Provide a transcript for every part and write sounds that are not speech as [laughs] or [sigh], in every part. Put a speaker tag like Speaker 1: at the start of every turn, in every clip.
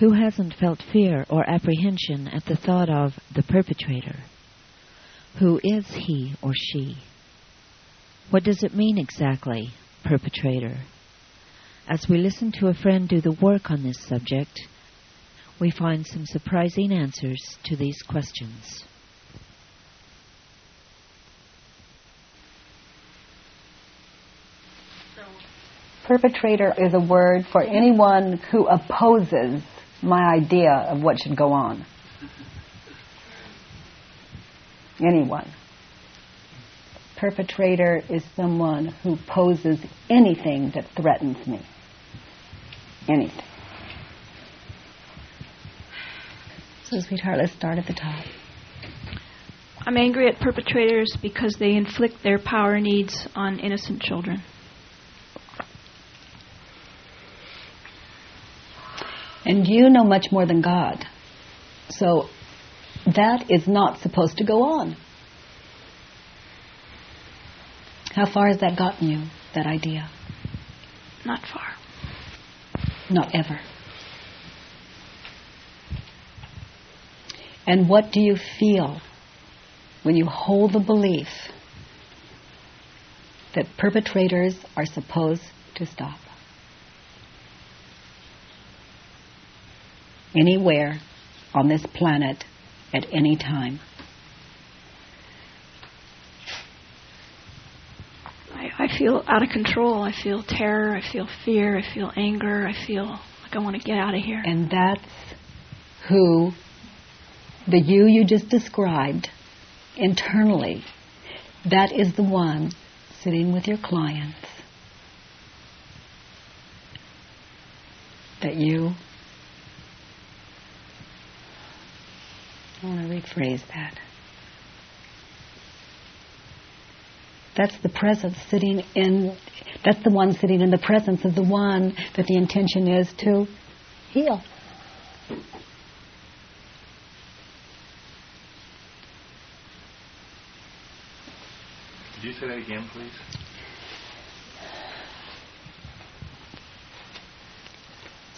Speaker 1: Who hasn't felt fear or apprehension at the thought of the perpetrator? Who is he or she? What does it mean exactly, perpetrator? As we listen to a friend do the work on this subject, we find some surprising answers to these questions.
Speaker 2: Perpetrator is a word for anyone who opposes my idea of what should go on. Anyone. Perpetrator is someone who poses anything that threatens me. Anything. So, sweetheart, let's start at the top.
Speaker 3: I'm angry at perpetrators because they inflict their power needs on innocent children.
Speaker 2: And you know much more than God. So that is not supposed to go on. How far has that gotten you, that idea?
Speaker 3: Not far.
Speaker 2: Not ever. And what do you feel when you hold the belief that perpetrators are supposed to stop? Anywhere on this planet at any time.
Speaker 3: I, I feel out of control. I feel terror. I feel fear. I feel anger. I feel like I want to get out of here.
Speaker 2: And that's who the you you just described internally, that is the one sitting with your clients that you I want to rephrase that. That's the presence sitting in, that's the one sitting in the presence of the one that the intention is to heal.
Speaker 4: Could you say that again, please?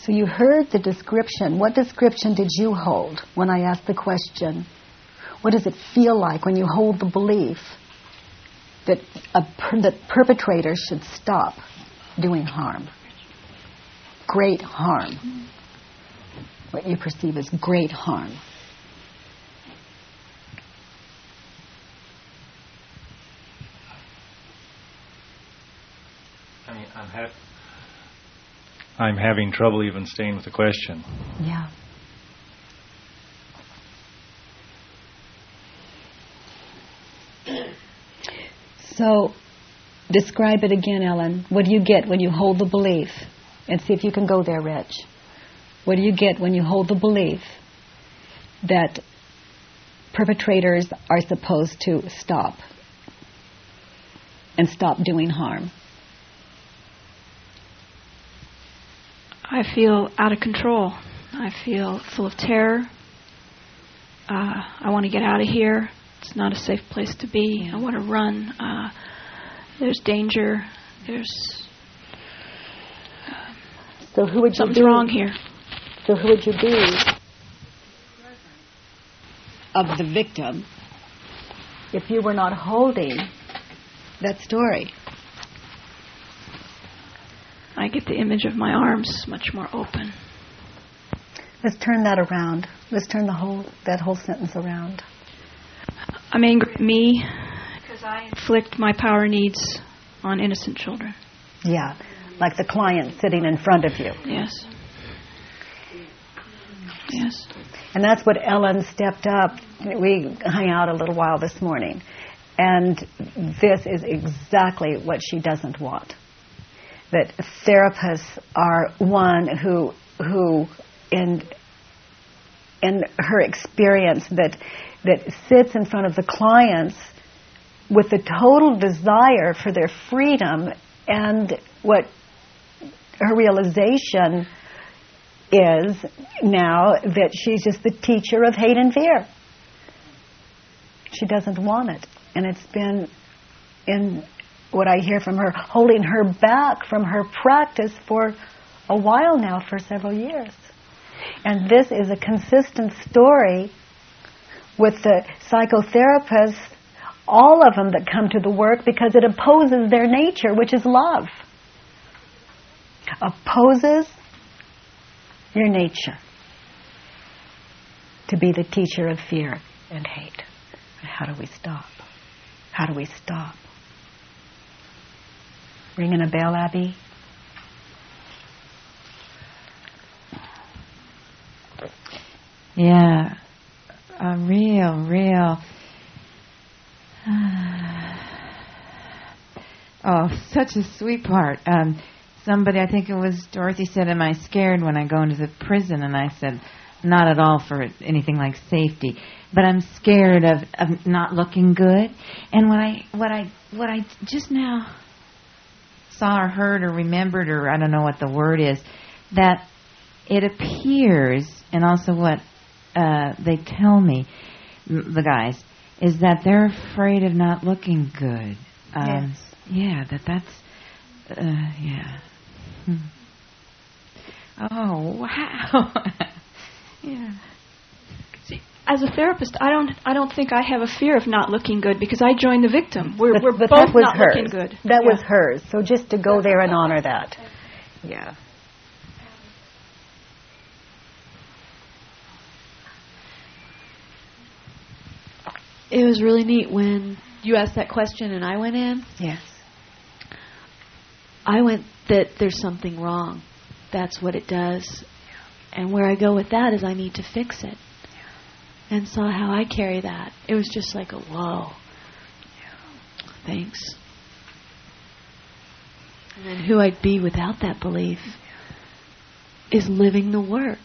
Speaker 2: So you heard the description. What description did you hold when I asked the question? What does it feel like when you hold the belief that per, that perpetrators should stop doing harm? Great harm. What you perceive as great harm.
Speaker 4: I mean, I'm happy I'm having trouble even staying with the question.
Speaker 2: Yeah. So, describe it again, Ellen. What do you get when you hold the belief? And see if you can go there, Rich. What do you get when you hold the belief that perpetrators are supposed to stop and stop doing harm?
Speaker 3: I feel out of control. I feel full of terror. Uh, I want to get out of here. It's not a safe place to be. I want to run. Uh, there's danger. There's uh,
Speaker 2: so who would
Speaker 3: something's
Speaker 2: you be?
Speaker 3: wrong here.
Speaker 2: So who would you be of the victim if you were not holding that story?
Speaker 3: I get the image of my arms much more open.
Speaker 2: Let's turn that around. Let's turn the whole that whole sentence around.
Speaker 3: I'm angry at me because I inflict my power needs on innocent children.
Speaker 2: Yeah, like the client sitting in front of you.
Speaker 3: Yes. Yes.
Speaker 2: And that's what Ellen stepped up. We hung out a little while this morning. And this is exactly what she doesn't want that therapists are one who who in in her experience that that sits in front of the clients with the total desire for their freedom and what her realization is now that she's just the teacher of hate and fear. She doesn't want it. And it's been in what I hear from her, holding her back from her practice for a while now, for several years. And this is a consistent story with the psychotherapists, all of them that come to the work because it opposes their nature, which is love. Opposes your nature to be the teacher of fear and hate. How do we stop? How do we stop? Ringing a bell, Abby?
Speaker 5: Yeah, a real, real. [sighs] oh, such a sweet part. Um, somebody, I think it was Dorothy, said, "Am I scared when I go into the prison?" And I said, "Not at all for anything like safety, but I'm scared of, of not looking good." And what I, what I, what I just now saw or heard or remembered, or I don't know what the word is, that it appears, and also what uh, they tell me, the guys, is that they're afraid of not looking good.
Speaker 2: Um,
Speaker 5: yes. Yeah, that that's, uh, yeah. Hmm. Oh [laughs] wow. yeah.
Speaker 3: See, as a therapist, I don't, I don't think I have a fear of not looking good because I join the victim. We're,
Speaker 2: but,
Speaker 3: we're
Speaker 2: but
Speaker 3: both not
Speaker 2: hers.
Speaker 3: looking good.
Speaker 2: That
Speaker 3: yeah.
Speaker 2: was hers. So just to go there and honor that. Yeah.
Speaker 6: it was really neat when you asked that question and I went in.
Speaker 2: Yes.
Speaker 6: I went that there's something wrong. That's what it does. And where I go with that is I need to fix it. And saw how I carry that. It was just like a whoa. Thanks. And then who I'd be without that belief is living the work.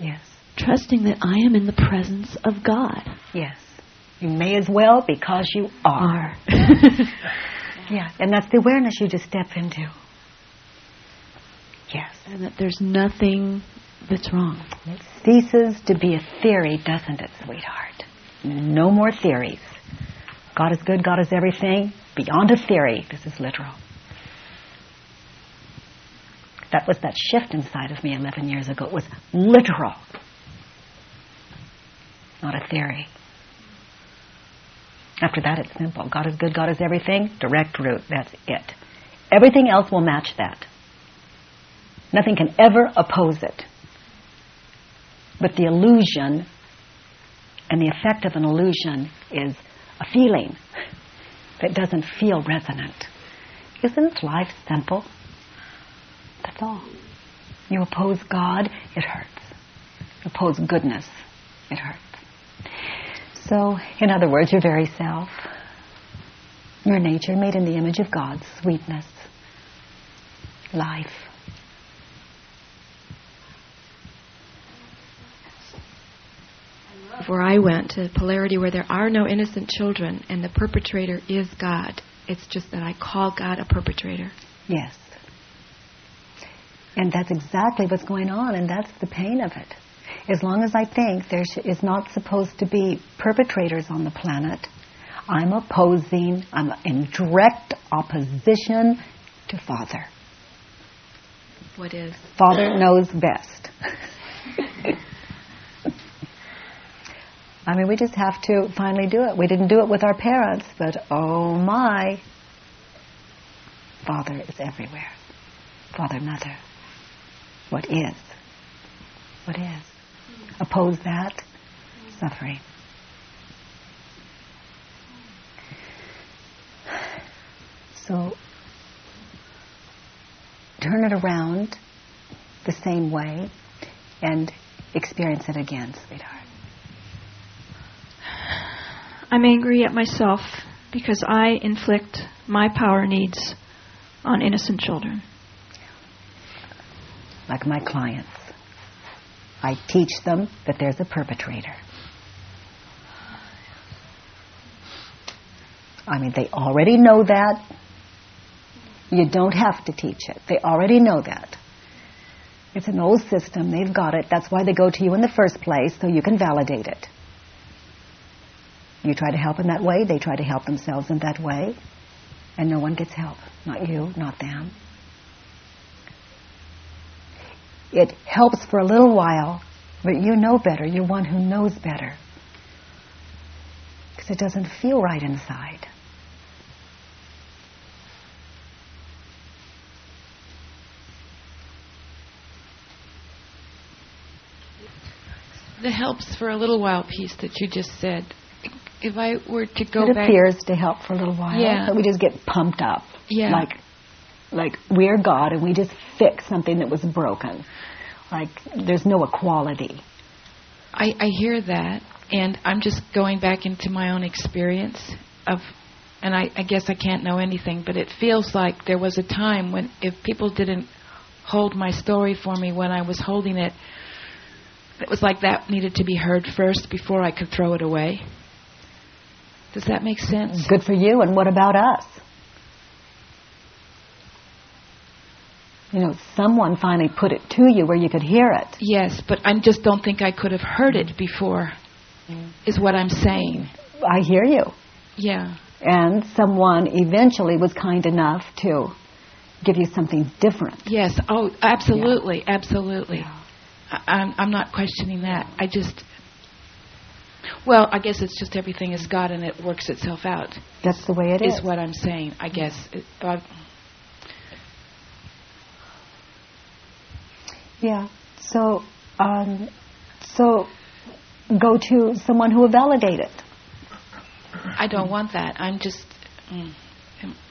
Speaker 2: Yes.
Speaker 6: Trusting that I am in the presence of God.
Speaker 2: Yes. You may as well because you are. [laughs] yeah, and that's the awareness you just step into. Yes.
Speaker 6: And that there's nothing that's wrong.
Speaker 2: It ceases to be a theory, doesn't it, sweetheart? No more theories. God is good, God is everything. Beyond a theory, this is literal. That was that shift inside of me 11 years ago. It was literal, not a theory. After that, it's simple. God is good, God is everything, direct route, that's it. Everything else will match that. Nothing can ever oppose it. But the illusion and the effect of an illusion is a feeling that doesn't feel resonant. Isn't life simple? That's all. You oppose God, it hurts. You oppose goodness, it hurts. So, in other words, your very self, your nature made in the image of God, sweetness, life.
Speaker 3: Where I went to polarity where there are no innocent children and the perpetrator is God. It's just that I call God a perpetrator.
Speaker 2: Yes. And that's exactly what's going on, and that's the pain of it. As long as I think there is not supposed to be perpetrators on the planet, I'm opposing, I'm in direct opposition to Father.
Speaker 3: What is?
Speaker 2: Father knows best. [laughs] I mean, we just have to finally do it. We didn't do it with our parents, but oh my, Father is everywhere. Father, Mother. What is? What is? Oppose that suffering. So turn it around the same way and experience it again, sweetheart.
Speaker 3: I'm angry at myself because I inflict my power needs on innocent children.
Speaker 2: Like my clients. I teach them that there's a perpetrator. I mean, they already know that. You don't have to teach it. They already know that. It's an old system. They've got it. That's why they go to you in the first place, so you can validate it. You try to help in that way, they try to help themselves in that way, and no one gets help. Not you, not them. It helps for a little while, but you know better. You're one who knows better. Because it doesn't feel right inside.
Speaker 7: The helps for a little while piece that you just said. If I were to go
Speaker 2: it
Speaker 7: back,
Speaker 2: appears to help for a little while,
Speaker 7: Yeah.
Speaker 2: but we just get pumped up.
Speaker 7: Yeah.
Speaker 2: Like, like we're God and we just fix something that was broken. Like there's no equality.
Speaker 7: I, I hear that, and I'm just going back into my own experience of, and I, I guess I can't know anything, but it feels like there was a time when if people didn't hold my story for me when I was holding it, it was like that needed to be heard first before I could throw it away. Does that make sense?
Speaker 2: Good for you. And what about us? You know, someone finally put it to you where you could hear it.
Speaker 7: Yes, but I just don't think I could have heard it before, is what I'm saying.
Speaker 2: I hear you.
Speaker 7: Yeah.
Speaker 2: And someone eventually was kind enough to give you something different.
Speaker 7: Yes. Oh, absolutely, absolutely. I, I'm I'm not questioning that. I just, well, I guess it's just everything is God and it works itself out.
Speaker 2: That's the way it is.
Speaker 7: Is what I'm saying. I guess. It,
Speaker 2: Yeah. So, um, so go to someone who will validate it.
Speaker 7: I don't want that. I'm just. Mm,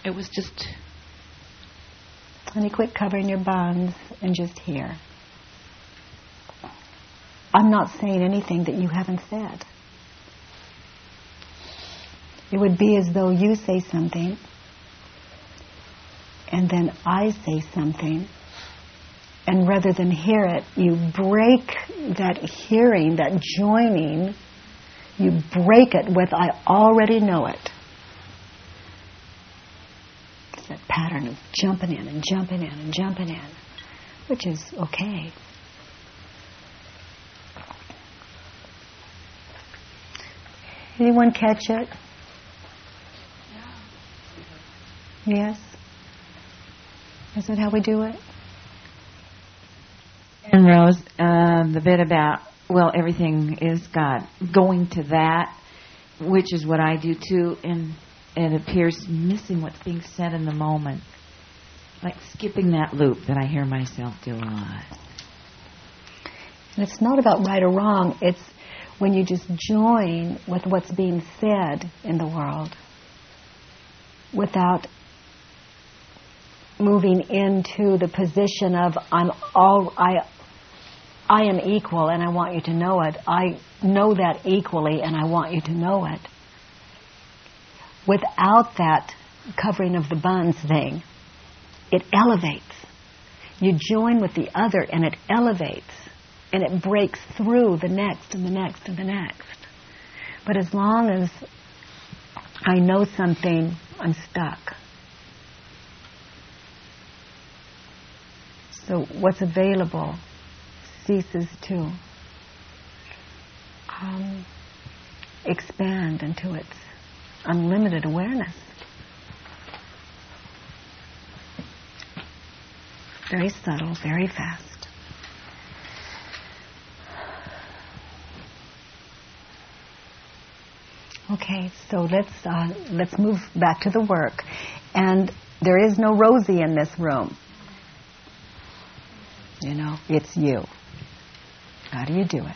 Speaker 7: it was just.
Speaker 2: Honey, quit covering your bonds and just hear. I'm not saying anything that you haven't said. It would be as though you say something and then I say something, and rather than hear it, you break that hearing, that joining, you break it with I already know it. It's that pattern of jumping in and jumping in and jumping in, which is okay. Anyone catch it? Yes? Is that how we do it?
Speaker 5: And Rose, uh, the bit about well, everything is God. Going to that, which is what I do too, and it appears missing what's being said in the moment, like skipping that loop that I hear myself do a lot.
Speaker 2: And it's not about right or wrong. It's when you just join with what's being said in the world without moving into the position of I'm all I I am equal and I want you to know it. I know that equally and I want you to know it. Without that covering of the buns thing, it elevates. You join with the other and it elevates and it breaks through the next and the next and the next. But as long as I know something, I'm stuck. So what's available ceases to um, expand into its unlimited awareness. Very subtle, very fast. Okay, so let's uh, let's move back to the work, and there is no Rosie in this room. You know, it's you. How do you do it?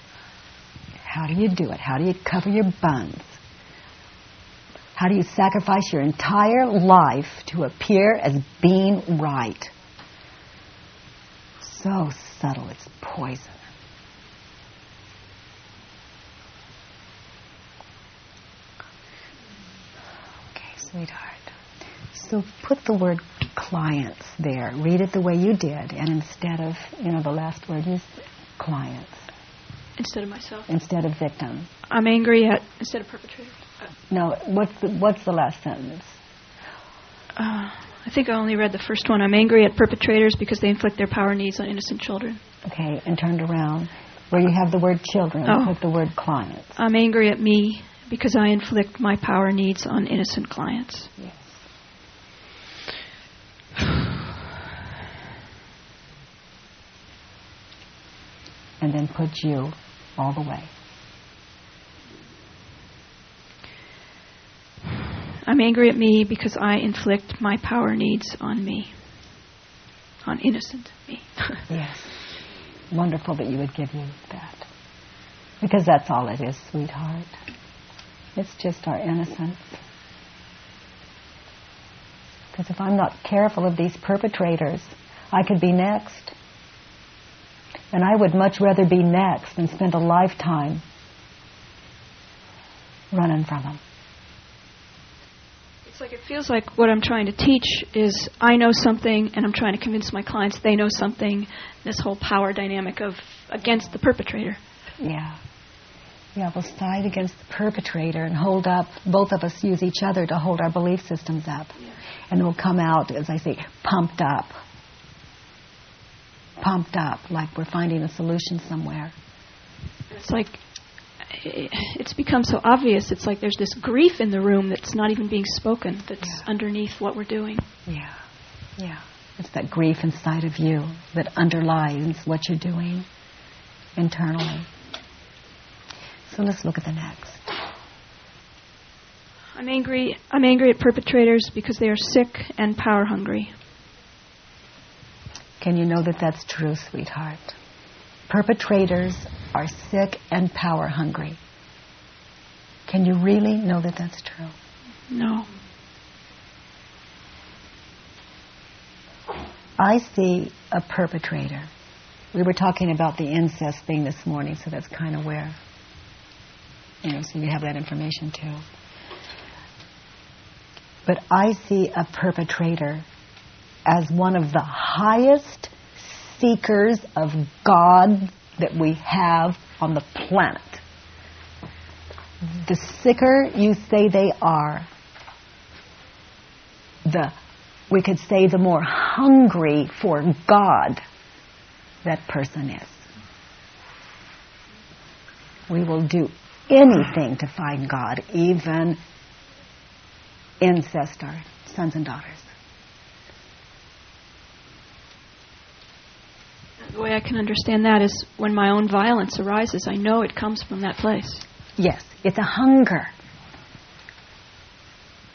Speaker 2: How do you do it? How do you cover your buns? How do you sacrifice your entire life to appear as being right? So subtle, it's poison. Okay, sweetheart. So put the word clients there. Read it the way you did, and instead of, you know, the last word is clients,
Speaker 3: instead of myself.
Speaker 2: instead of victim.
Speaker 3: I'm angry at instead of perpetrator.
Speaker 2: No, what's the, what's the last sentence?
Speaker 3: Uh, I think I only read the first one. I'm angry at perpetrators because they inflict their power needs on innocent children.
Speaker 2: Okay, and turned around. Where you have the word children,
Speaker 3: Oh.
Speaker 2: put the word clients.
Speaker 3: I'm angry at me because I inflict my power needs on innocent clients.
Speaker 2: Yes. And then put you all the way.
Speaker 3: I'm angry at me because I inflict my power needs on me, on innocent me. [laughs]
Speaker 2: yes. Wonderful that you would give me that. Because that's all it is, sweetheart. It's just our innocence. Because if I'm not careful of these perpetrators, I could be next. And I would much rather be next than spend a lifetime running from them.
Speaker 3: It's like it feels like what I'm trying to teach is I know something and I'm trying to convince my clients they know something. This whole power dynamic of against the perpetrator.
Speaker 2: Yeah. Yeah, we'll side against the perpetrator and hold up, both of us use each other to hold our belief systems up. Yeah. And we'll come out, as I say, pumped up. Pumped up, like we're finding a solution somewhere.
Speaker 3: It's like it's become so obvious. It's like there's this grief in the room that's not even being spoken, that's yeah. underneath what we're doing.
Speaker 2: Yeah, yeah. It's that grief inside of you that underlies what you're doing internally. So let's look at the next.
Speaker 3: I'm angry. I'm angry at perpetrators because they are sick and power hungry.
Speaker 2: Can you know that that's true, sweetheart? Perpetrators are sick and power hungry. Can you really know that that's true?
Speaker 3: No.
Speaker 2: I see a perpetrator. We were talking about the incest thing this morning, so that's kind of where, you know, so you have that information too. But I see a perpetrator as one of the highest seekers of God that we have on the planet. The sicker you say they are, the we could say the more hungry for God that person is. We will do anything to find God, even incest our sons and daughters.
Speaker 3: The way I can understand that is when my own violence arises, I know it comes from that place.
Speaker 2: Yes, it's a hunger.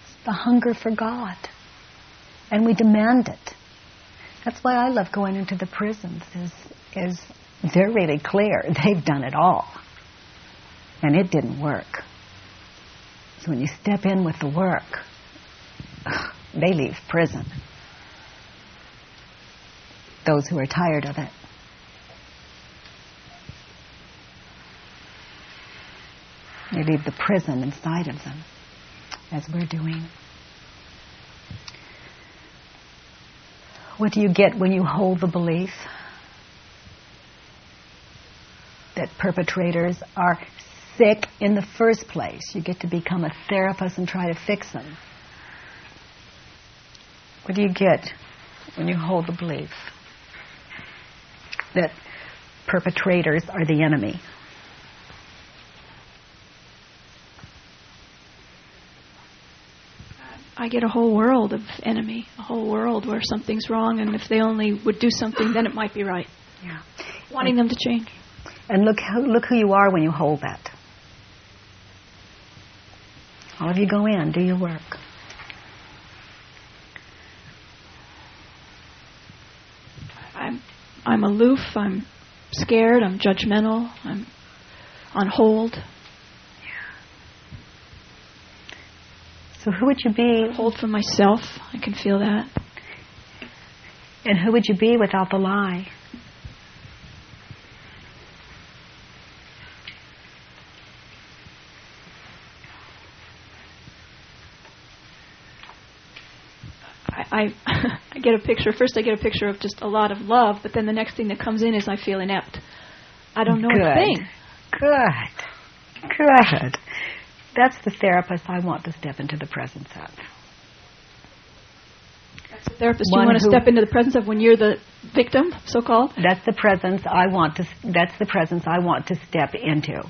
Speaker 2: It's the hunger for God. And we demand it. That's why I love going into the prisons is is they're really clear. [laughs] They've done it all. And it didn't work. So when you step in with the work, they leave prison. Those who are tired of it. They leave the prison inside of them, as we're doing. What do you get when you hold the belief that perpetrators are sick in the first place? You get to become a therapist and try to fix them. What do you get when you hold the belief that perpetrators are the enemy?
Speaker 3: I get a whole world of enemy, a whole world where something's wrong, and if they only would do something, then it might be right.
Speaker 2: Yeah.
Speaker 3: Wanting them to change.
Speaker 2: And look, how, look who you are when you hold that. All of you go in, do your work.
Speaker 3: I'm, I'm aloof. I'm scared. I'm judgmental. I'm on hold.
Speaker 2: So who would you be?
Speaker 3: Hold for myself. I can feel that.
Speaker 2: And who would you be without the lie?
Speaker 3: I, [laughs] I get a picture. First, I get a picture of just a lot of love, but then the next thing that comes in is I feel inept. I don't know
Speaker 2: Good.
Speaker 3: a thing.
Speaker 2: Good. Good. That's the therapist I want to step into the presence of.
Speaker 3: That's the therapist One you want to step into the presence of when you're the victim, so called.
Speaker 2: That's the presence I want to. That's the presence I want to step into.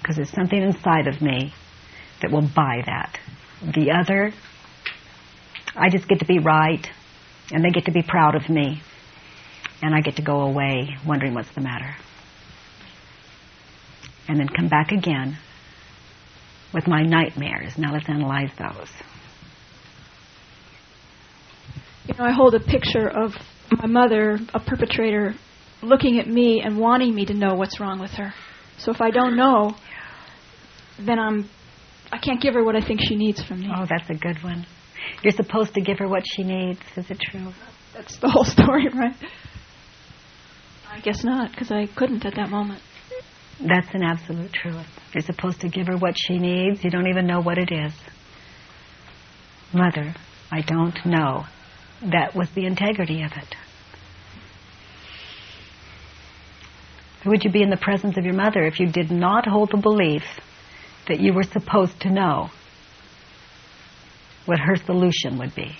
Speaker 2: Because there's something inside of me that will buy that. The other, I just get to be right, and they get to be proud of me. and I get to go away wondering what's the matter. And then come back again with my nightmares. Now let's analyze those.
Speaker 3: You know, I hold a picture of my mother, a perpetrator, looking at me and wanting me to know what's wrong with her. So if I don't know, then I'm I can't give her what I think she needs from me.
Speaker 2: Oh, that's a good one. You're supposed to give her what she needs. Is it true?
Speaker 3: That's the whole [laughs] story, right? I guess not, because I couldn't at that moment.
Speaker 2: That's an absolute truth. You're supposed to give her what she needs. You don't even know what it is. Mother, I don't know. That was the integrity of it. Would you be in the presence of your mother if you did not hold the belief that you were supposed to know what her solution would be?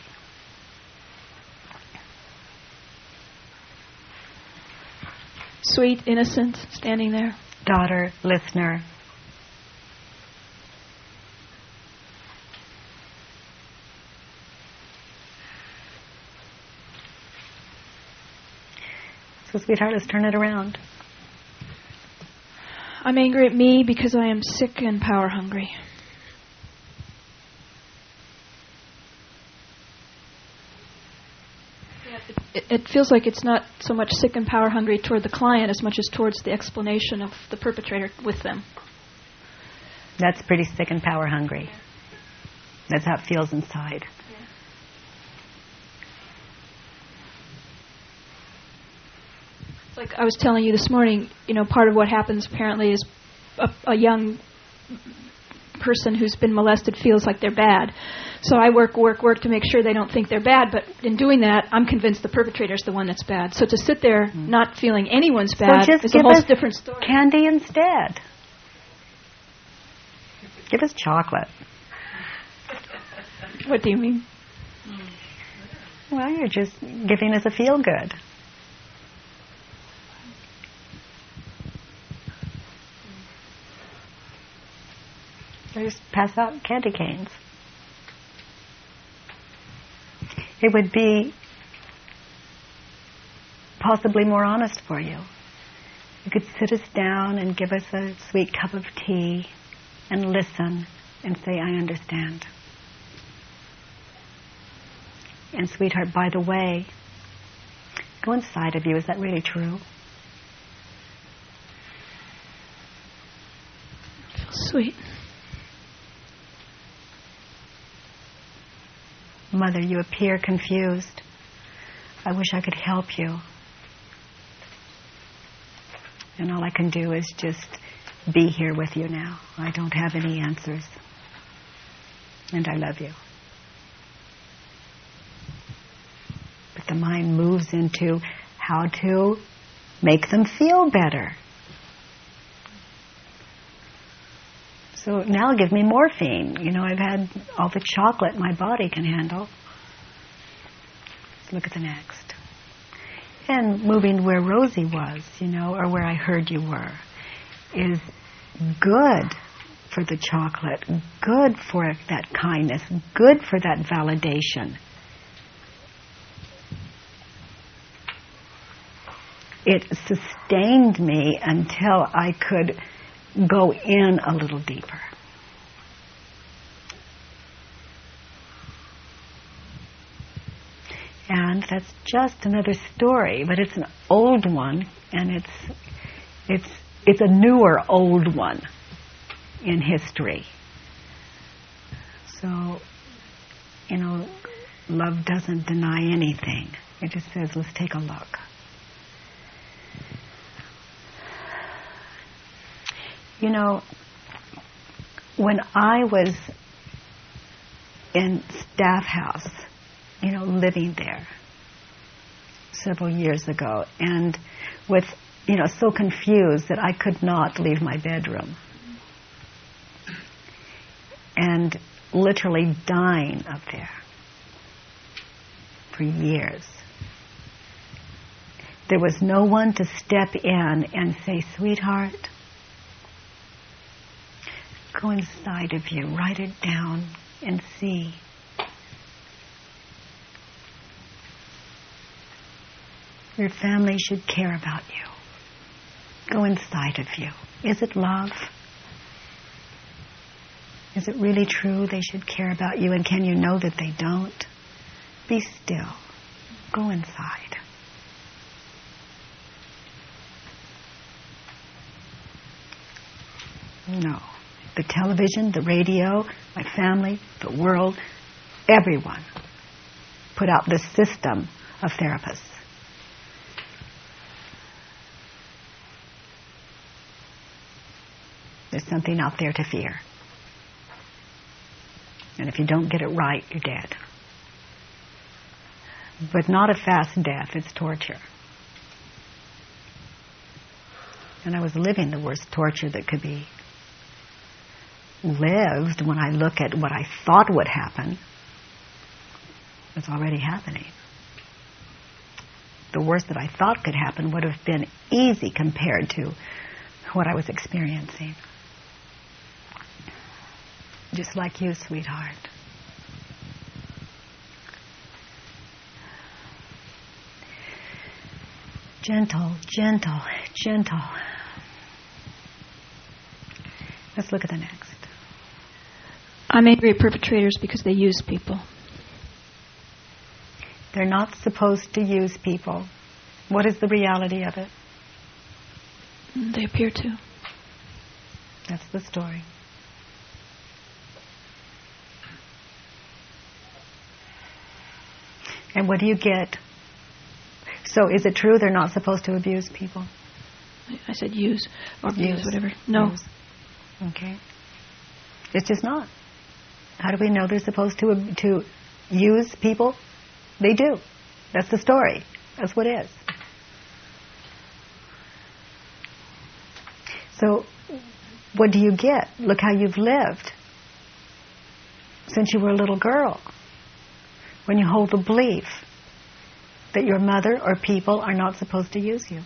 Speaker 3: Sweet, innocent, standing there.
Speaker 2: Daughter, listener. So, sweetheart, let's turn it around.
Speaker 3: I'm angry at me because I am sick and power hungry. It, it feels like it's not so much sick and power hungry toward the client as much as towards the explanation of the perpetrator with them.
Speaker 2: That's pretty sick and power hungry. That's how it feels inside.
Speaker 3: It's like I was telling you this morning, you know, part of what happens apparently is a, a young person who's been molested feels like they're bad. So I work, work, work to make sure they don't think they're bad, but in doing that, I'm convinced the perpetrator's the one that's bad. So to sit there mm. not feeling anyone's bad
Speaker 2: so
Speaker 3: is a whole different story.
Speaker 2: Candy instead. Give us chocolate.
Speaker 3: What do you mean?
Speaker 2: Well, you're just giving us a feel good. Just pass out candy canes. It would be possibly more honest for you. You could sit us down and give us a sweet cup of tea and listen and say, I understand. And, sweetheart, by the way, go inside of you. Is that really true?
Speaker 3: Sweet.
Speaker 2: Mother, you appear confused. I wish I could help you. And all I can do is just be here with you now. I don't have any answers. And I love you. But the mind moves into how to make them feel better. So now give me morphine. You know, I've had all the chocolate my body can handle. Let's look at the next. And moving where Rosie was, you know, or where I heard you were, is good for the chocolate, good for that kindness, good for that validation. It sustained me until I could go in a little deeper. And that's just another story, but it's an old one, and it's it's it's a newer old one in history. So, you know, love doesn't deny anything. It just says, let's take a look. You know, when I was in staff house, you know, living there several years ago, and with, you know, so confused that I could not leave my bedroom. And literally dying up there for years. There was no one to step in and say, sweetheart, Go inside of you, write it down, and see. Your family should care about you. Go inside of you. Is it love? Is it really true they should care about you? And can you know that they don't? Be still. Go inside. No. The television, the radio, my family, the world, everyone put out this system of therapists. There's something out there to fear. And if you don't get it right, you're dead. But not a fast death, it's torture. And I was living the worst torture that could be lived when I look at what I thought would happen. It's already happening. The worst that I thought could happen would have been easy compared to what I was experiencing. Just like you, sweetheart. Gentle, gentle, gentle. Let's look at the next.
Speaker 3: I'm angry at perpetrators because they use people.
Speaker 2: They're not supposed to use people. What is the reality of it?
Speaker 3: They appear to.
Speaker 2: That's the story. And what do you get? So is it true they're not supposed to abuse people?
Speaker 3: I said use or abuse,
Speaker 2: Use.
Speaker 3: whatever. No.
Speaker 2: Use. Okay. It's just not. How do we know they're supposed to to use people? They do. That's the story. That's what is. So, what do you get? Look how you've lived since you were a little girl. When you hold the belief that your mother or people are not supposed to use you.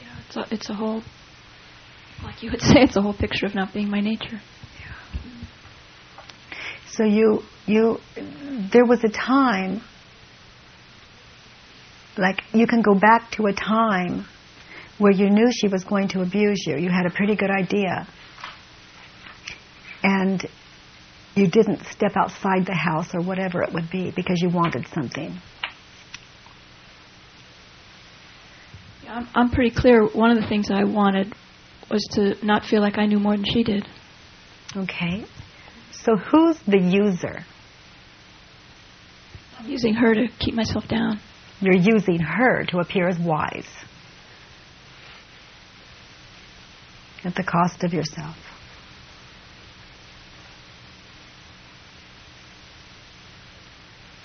Speaker 3: Yeah, it's a, whole, like you would [laughs] say, it's a whole picture of not being my nature.
Speaker 2: So you you there was a time like you can go back to a time where you knew she was going to abuse you. You had a pretty good idea. And you didn't step outside the house or whatever it would be because you wanted something.
Speaker 3: I'm, I'm pretty clear. One of the things I wanted was to not feel like I knew more than she did.
Speaker 2: Okay? So who's the user?
Speaker 3: I'm using her to keep myself down.
Speaker 2: You're using her to appear as wise. At the cost of yourself.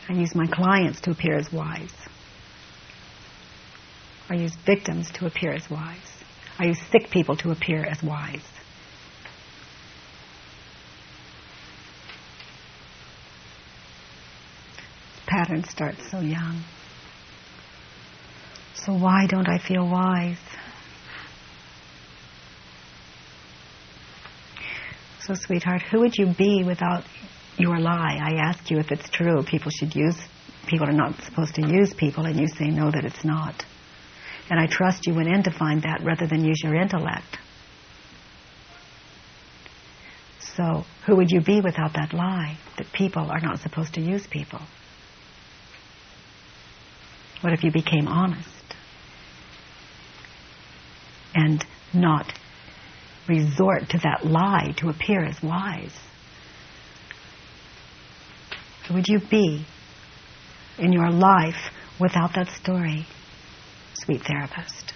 Speaker 2: I use my clients to appear as wise. I use victims to appear as wise. I use sick people to appear as wise. Pattern starts so young. So why don't I feel wise? So, sweetheart, who would you be without your lie? I ask you if it's true. People should use, people are not supposed to use people, and you say no, that it's not. And I trust you went in to find that rather than use your intellect. So, who would you be without that lie that people are not supposed to use people? What if you became honest and not resort to that lie to appear as wise? Who would you be in your life without that story, sweet therapist?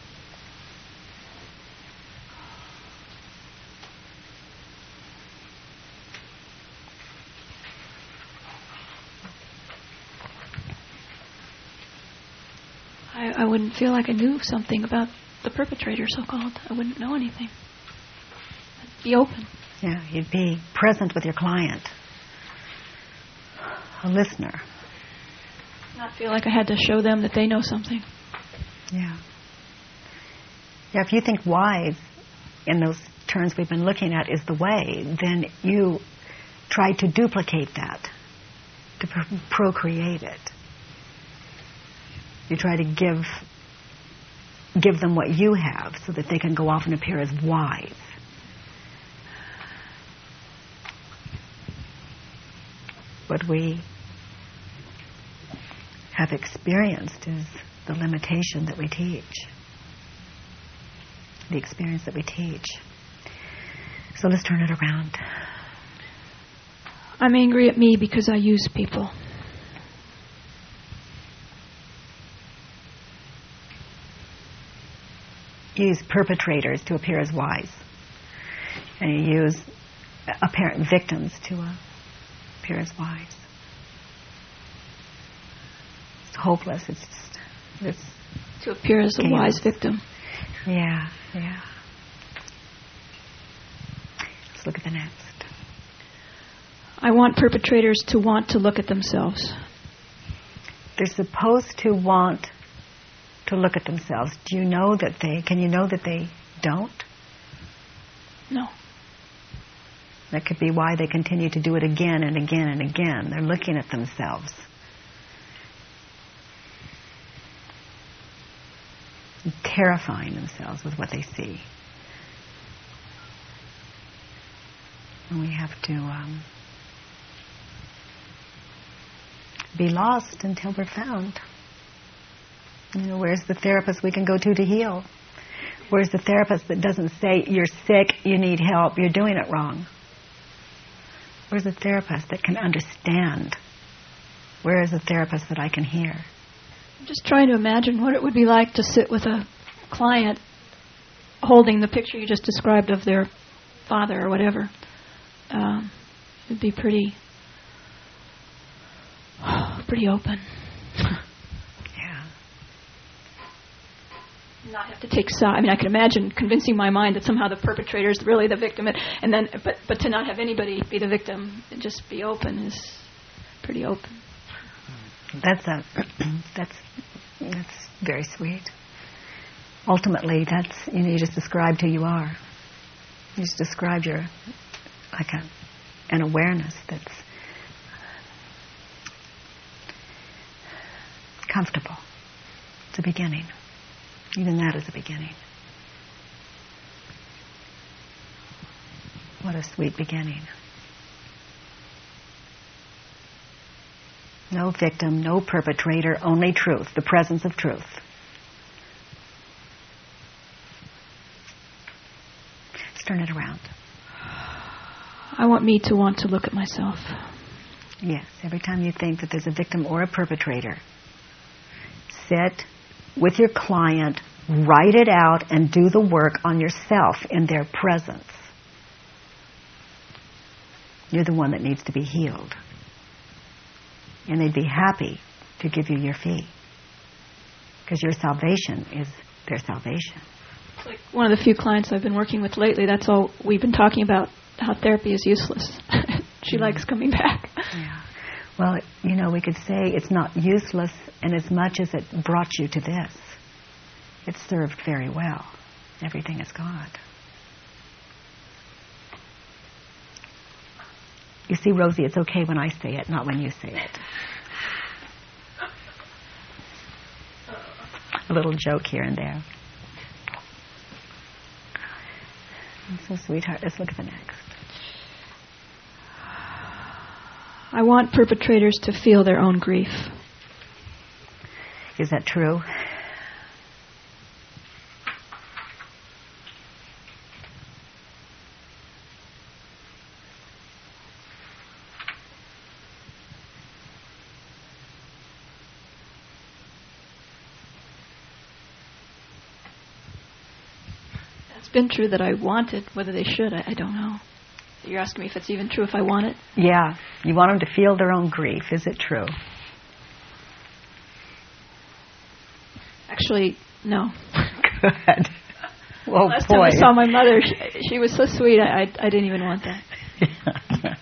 Speaker 3: I, I wouldn't feel like I knew something about the perpetrator, so called. I wouldn't know anything. I'd be open.
Speaker 2: Yeah, you'd be present with your client, a listener.
Speaker 3: Not feel like I had to show them that they know something.
Speaker 2: Yeah. Yeah, if you think wise in those terms we've been looking at is the way, then you try to duplicate that, to pr- procreate it. You try to give give them what you have so that they can go off and appear as wise. What we have experienced is the limitation that we teach, the experience that we teach. So let's turn it around.
Speaker 3: I'm angry at me because I use people.
Speaker 2: You use perpetrators to appear as wise, and you use apparent victims to uh, appear as wise. It's hopeless. It's just it's
Speaker 3: To appear as a wise victim.
Speaker 2: yeah, yeah. Let's look at the next.
Speaker 3: I want perpetrators to want to look at themselves.
Speaker 2: They're supposed to want to look at themselves. Do you know that they? Can you know that they don't?
Speaker 3: No.
Speaker 2: That could be why they continue to do it again and again and again. They're looking at themselves. Terrifying themselves with what they see. And we have to um, be lost until we're found. You know, where's the therapist we can go to to heal? Where's the therapist that doesn't say, you're sick, you need help, you're doing it wrong? Where's the therapist that can understand? Where is the therapist that I can hear?
Speaker 3: I'm just trying to imagine what it would be like to sit with a client holding the picture you just described of their father or whatever. Um, it'd be pretty, pretty open. [laughs]
Speaker 2: Yeah.
Speaker 3: Not have to take side. I mean, I can imagine convincing my mind that somehow the perpetrator is really the victim, and, and then, but but to not have anybody be the victim and just be open is pretty open.
Speaker 2: That's a [clears throat] that's that's very sweet. Ultimately, that's you know you just described who you are. You just described your like a an awareness that's comfortable. It's a beginning. Even that is a beginning. What a sweet beginning. No victim, no perpetrator, only truth, the presence of truth. Let's turn it around.
Speaker 3: I want me to want to look at myself.
Speaker 2: Yes, every time you think that there's a victim or a perpetrator, sit with your client, write it out, and do the work on yourself in their presence. You're the one that needs to be healed. And they'd be happy to give you your fee. Because your salvation is their salvation.
Speaker 3: It's like one of the few clients I've been working with lately. That's all we've been talking about. How therapy is useless. [laughs] she likes coming back.
Speaker 2: Yeah. Well, you know, we could say it's not useless in as much as it brought you to this. It served very well. Everything is God. You see, Rosie, it's okay when I say it, not when you say it. A little joke here and there. So, sweetheart, let's look at the next.
Speaker 3: I want perpetrators to feel their own grief.
Speaker 2: Is that true?
Speaker 3: It's been true that I want it. Whether they should, I, I don't know. You're asking me if it's even true if I want it?
Speaker 2: Yeah. You want them to feel their own grief. Is it true?
Speaker 3: Actually, no. [laughs]
Speaker 2: Good. Oh,
Speaker 3: Last
Speaker 2: boy.
Speaker 3: time I saw my mother, she, she was so sweet. I, I, I didn't even want that. [laughs]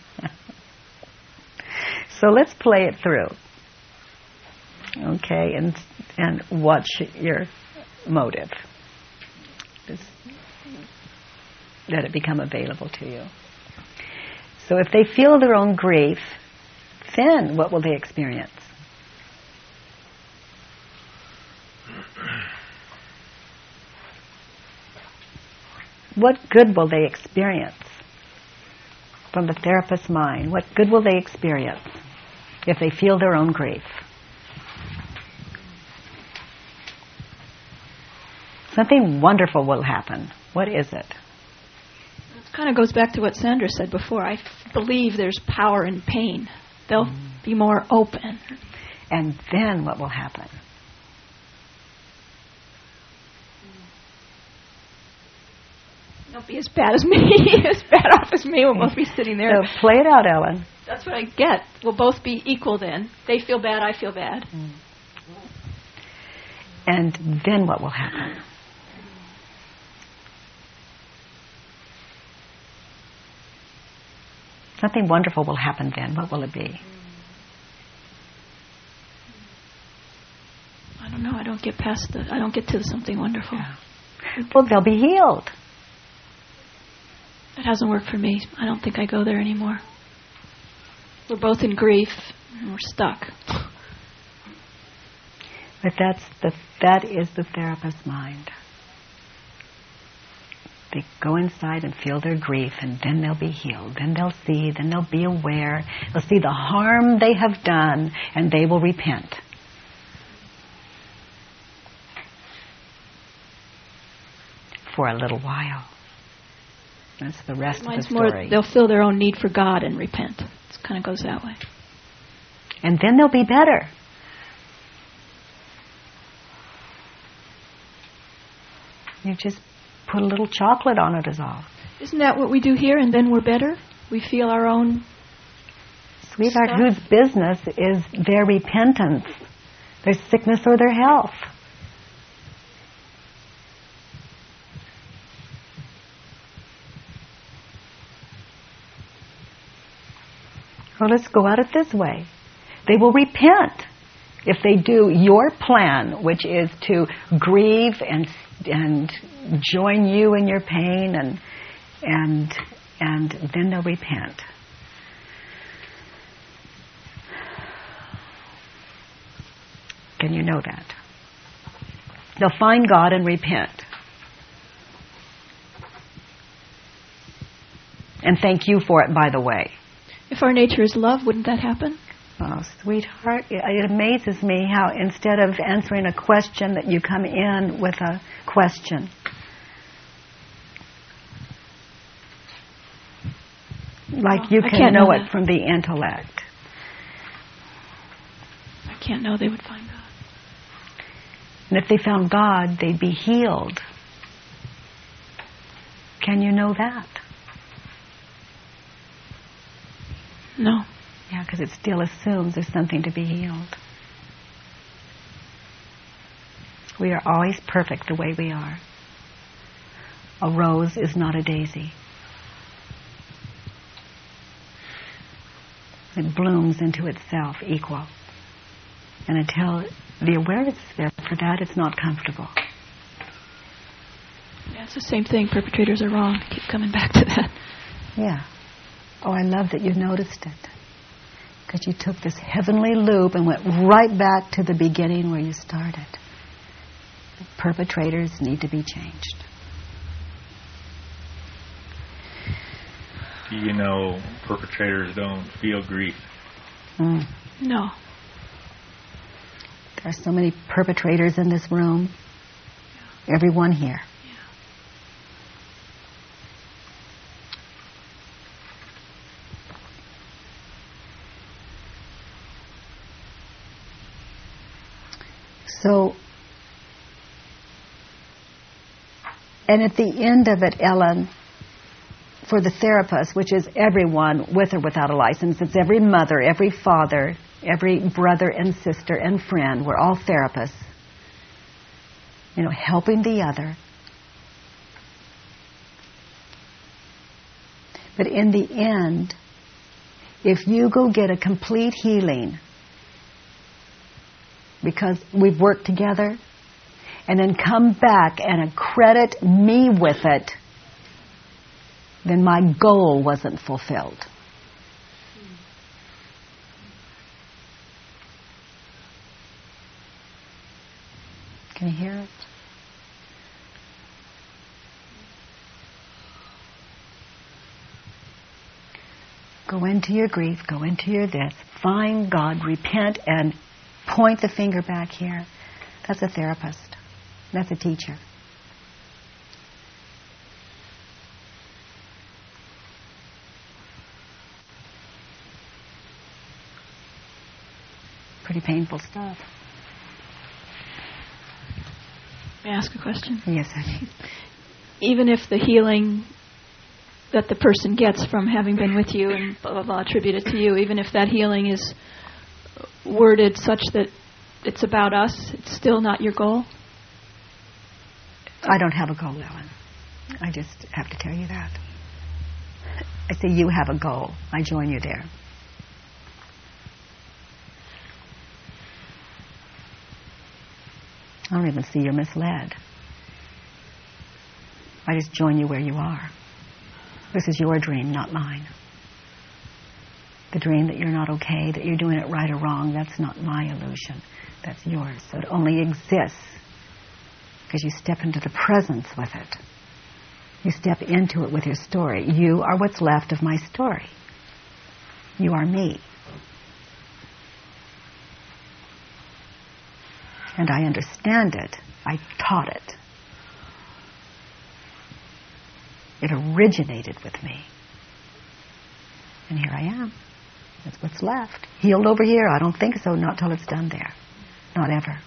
Speaker 2: so let's play it through. Okay, and and watch your motive. This- let it become available to you. So if they feel their own grief, then what will they experience? What good will they experience from the therapist's mind? What good will they experience if they feel their own grief? Something wonderful will happen. What is
Speaker 3: it? Kind of goes back to what Sandra said before. I f- believe there's power in pain. They'll mm. be more open.
Speaker 2: And then what will happen?
Speaker 3: Don't be as bad as me, [laughs] as bad off as me. We'll both be sitting there.
Speaker 2: So play it out, Ellen.
Speaker 3: That's what I get. We'll both be equal then. They feel bad, I feel bad. Mm.
Speaker 2: And then what will happen? Something wonderful will happen then. What will it be?
Speaker 3: I don't know. I don't get past the. I don't get to something wonderful. Yeah.
Speaker 2: Well, they'll be healed.
Speaker 3: It hasn't worked for me. I don't think I go there anymore. We're both in grief and we're stuck.
Speaker 2: But that's the that is the therapist's mind. They go inside and feel their grief, and then they'll be healed. Then they'll see, then they'll be aware. They'll see the harm they have done, and they will repent. For a little while. That's the rest
Speaker 3: Mine's
Speaker 2: of the story.
Speaker 3: More, they'll feel their own need for God and repent. It kind of goes that way.
Speaker 2: And then they'll be better. You just put a little chocolate on it is all.
Speaker 3: Isn't that what we do here and then we're better? We feel our own
Speaker 2: Sweetheart,
Speaker 3: stuff?
Speaker 2: whose business is their repentance, their sickness or their health? Or let's go at it this way. They will repent if they do your plan, which is to grieve and and join you in your pain and and and then they'll repent. Can you know that? They'll find God and repent. And thank you for it, by the way.
Speaker 3: If our nature is love, wouldn't that happen?
Speaker 2: Oh, sweetheart, it amazes me how instead of answering a question that you come in with a question. Like you can know, know it from the intellect.
Speaker 3: I can't know they would find God.
Speaker 2: And if they found God, they'd be healed. Can you know that?
Speaker 3: No.
Speaker 2: Yeah, because it still assumes there's something to be healed. We are always perfect the way we are. A rose is not a daisy. It blooms into itself equal. And until the awareness is there for that, it's not comfortable.
Speaker 3: Yeah, it's the same thing. Perpetrators are wrong. keep coming back to that.
Speaker 2: Yeah. Oh, I love that you noticed it. Because you took this heavenly loop and went right back to the beginning where you started. The perpetrators need to be changed.
Speaker 4: Do you know perpetrators don't feel grief?
Speaker 2: Mm.
Speaker 3: No.
Speaker 2: There are so many perpetrators in this room. Everyone here. So, and at the end of it, Ellen, for the therapist, which is everyone with or without a license, it's every mother, every father, every brother and sister and friend, we're all therapists. You know, helping the other. But in the end, if you go get a complete healing because we've worked together, and then come back and accredit me with it, then my goal wasn't fulfilled. Can you hear it? Go into your grief, go into your this, find God, repent, and point the finger back here. That's a therapist. That's a teacher. Pretty painful stuff.
Speaker 3: May I ask a question?
Speaker 2: Yes, honey.
Speaker 3: Even if the healing that the person gets from having been with you and blah blah blah attributed to you, even if that healing is worded such that it's about us, it's still not your goal.
Speaker 2: I don't have a goal, Ellen. I just have to tell you that. I say you have a goal. I join you there. I don't even see you're misled. I just join you where you are. This is your dream, not mine. The dream that you're not okay, that you're doing it right or wrong, that's not my illusion. That's yours. So it only exists because you step into the presence with it. You step into it with your story. You are what's left of my story. You are me. And I understand it. I taught it. It originated with me. And here I am. That's what's left. Healed over here? I don't think so. Not till it's done there. Not ever.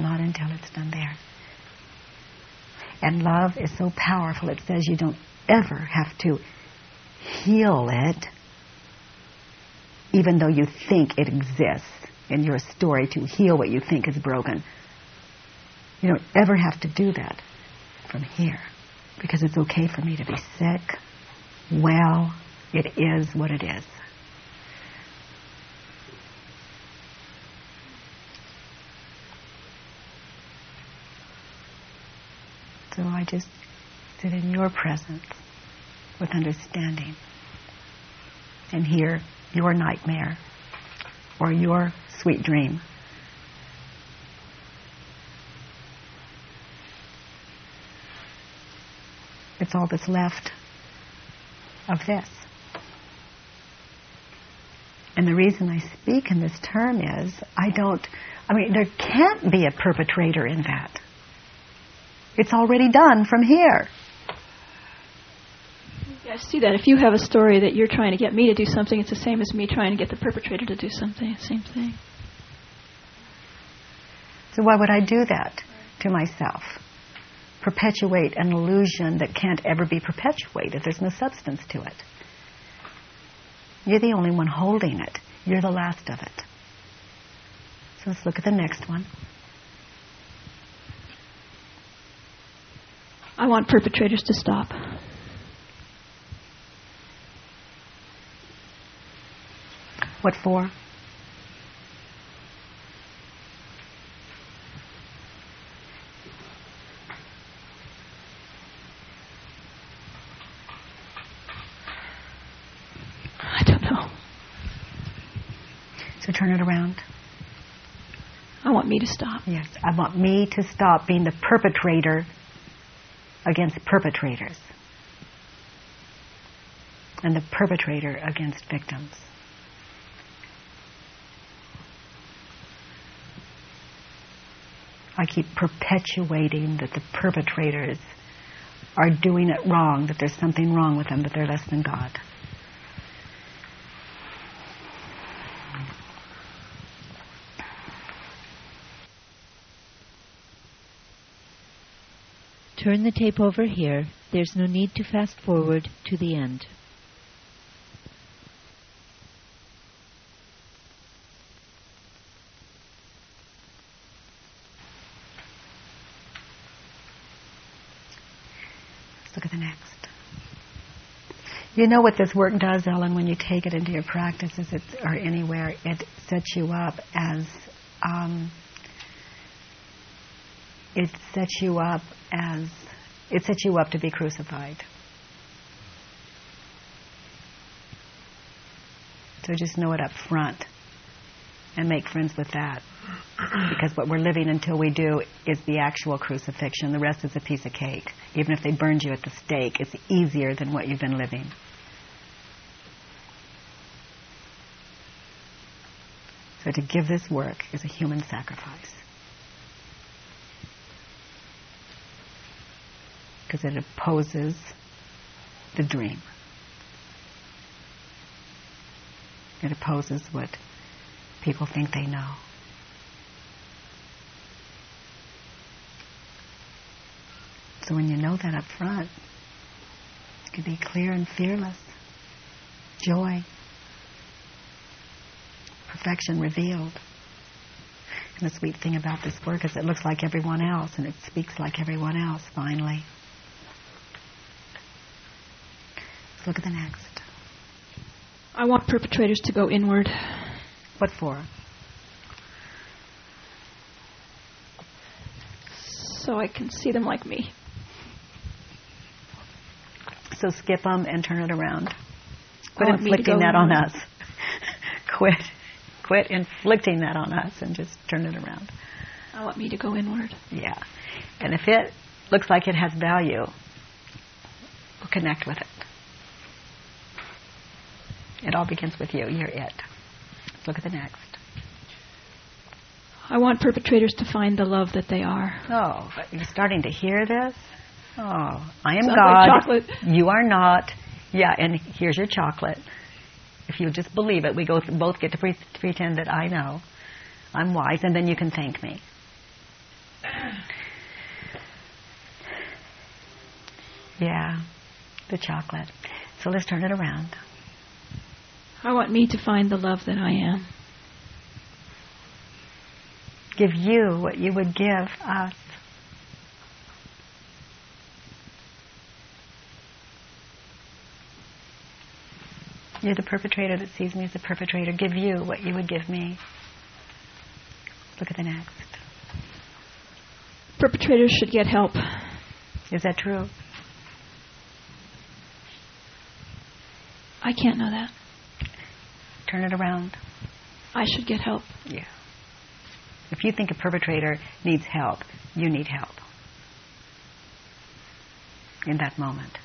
Speaker 2: Not until it's done there. And love is so powerful, it says you don't ever have to heal it, even though you think it exists in your story to heal what you think is broken. You don't ever have to do that from here because it's okay for me to be sick. Well, it is what it is. So I just sit in your presence with understanding and hear your nightmare or your sweet dream. It's all that's left of this. And the reason I speak in this term is I don't, I mean, there can't be a perpetrator in that. It's already done from here.
Speaker 3: Yeah, I see that. If you have a story that you're trying to get me to do something, it's the same as me trying to get the perpetrator to do something. Same thing.
Speaker 2: So why would I do that to myself? Perpetuate an illusion that can't ever be perpetuated. There's no substance to it. You're the only one holding it. You're the last of it. So let's look at the next one.
Speaker 3: I want perpetrators to stop.
Speaker 2: What for?
Speaker 3: I don't know.
Speaker 2: So turn it around.
Speaker 3: I want me to stop.
Speaker 2: Yes, I want me to stop being the perpetrator against perpetrators and the perpetrator against victims. I keep perpetuating that the perpetrators are doing it wrong, that there's something wrong with them, that they're less than God.
Speaker 1: Turn the tape over here. There's no need to fast forward to the end.
Speaker 2: Let's look at the next. You know what this work does, Ellen, when you take it into your practices or anywhere, it sets you up as um, it sets you up as it sets you up to be crucified. So just know it up front and make friends with that. Because what we're living until we do is the actual crucifixion. The rest is a piece of cake. Even if they burned you at the stake, it's easier than what you've been living. So to give this work is a human sacrifice. Because it opposes the dream. It opposes what people think they know. So when you know that up front, you can be clear and fearless. Joy. Perfection revealed. And the sweet thing about this work is it looks like everyone else and it speaks like everyone else, finally. Let's look at the next.
Speaker 3: I want perpetrators to go inward.
Speaker 2: What for?
Speaker 3: So I can see them like me.
Speaker 2: So skip them and turn it around. Quit
Speaker 3: want me to
Speaker 2: inflicting that on us. [laughs] quit. Quit inflicting that on us and just turn it around.
Speaker 3: I want me to go inward.
Speaker 2: Yeah. And if it looks like it has value, we'll connect with it. It all begins with you. You're it. Let's look at the next.
Speaker 3: I want perpetrators to find the love that they are.
Speaker 2: Oh, you're starting to hear this? Oh, I am
Speaker 3: Sounds
Speaker 2: God.
Speaker 3: chocolate.
Speaker 2: You are not. Yeah, and here's your chocolate. If you just believe it, we go both get to, pre- to pretend that I know. I'm wise, and then you can thank me. Yeah, the chocolate. So let's turn it around.
Speaker 3: I want me to find the love that I am.
Speaker 2: Give you what you would give us. You're the perpetrator that sees me as the perpetrator. Give you what you would give me. Look at the next.
Speaker 3: Perpetrators should get help.
Speaker 2: Is that true?
Speaker 3: I can't know that.
Speaker 2: Turn it around.
Speaker 3: I should get help.
Speaker 2: Yeah. If you think a perpetrator needs help, you need help. In that moment.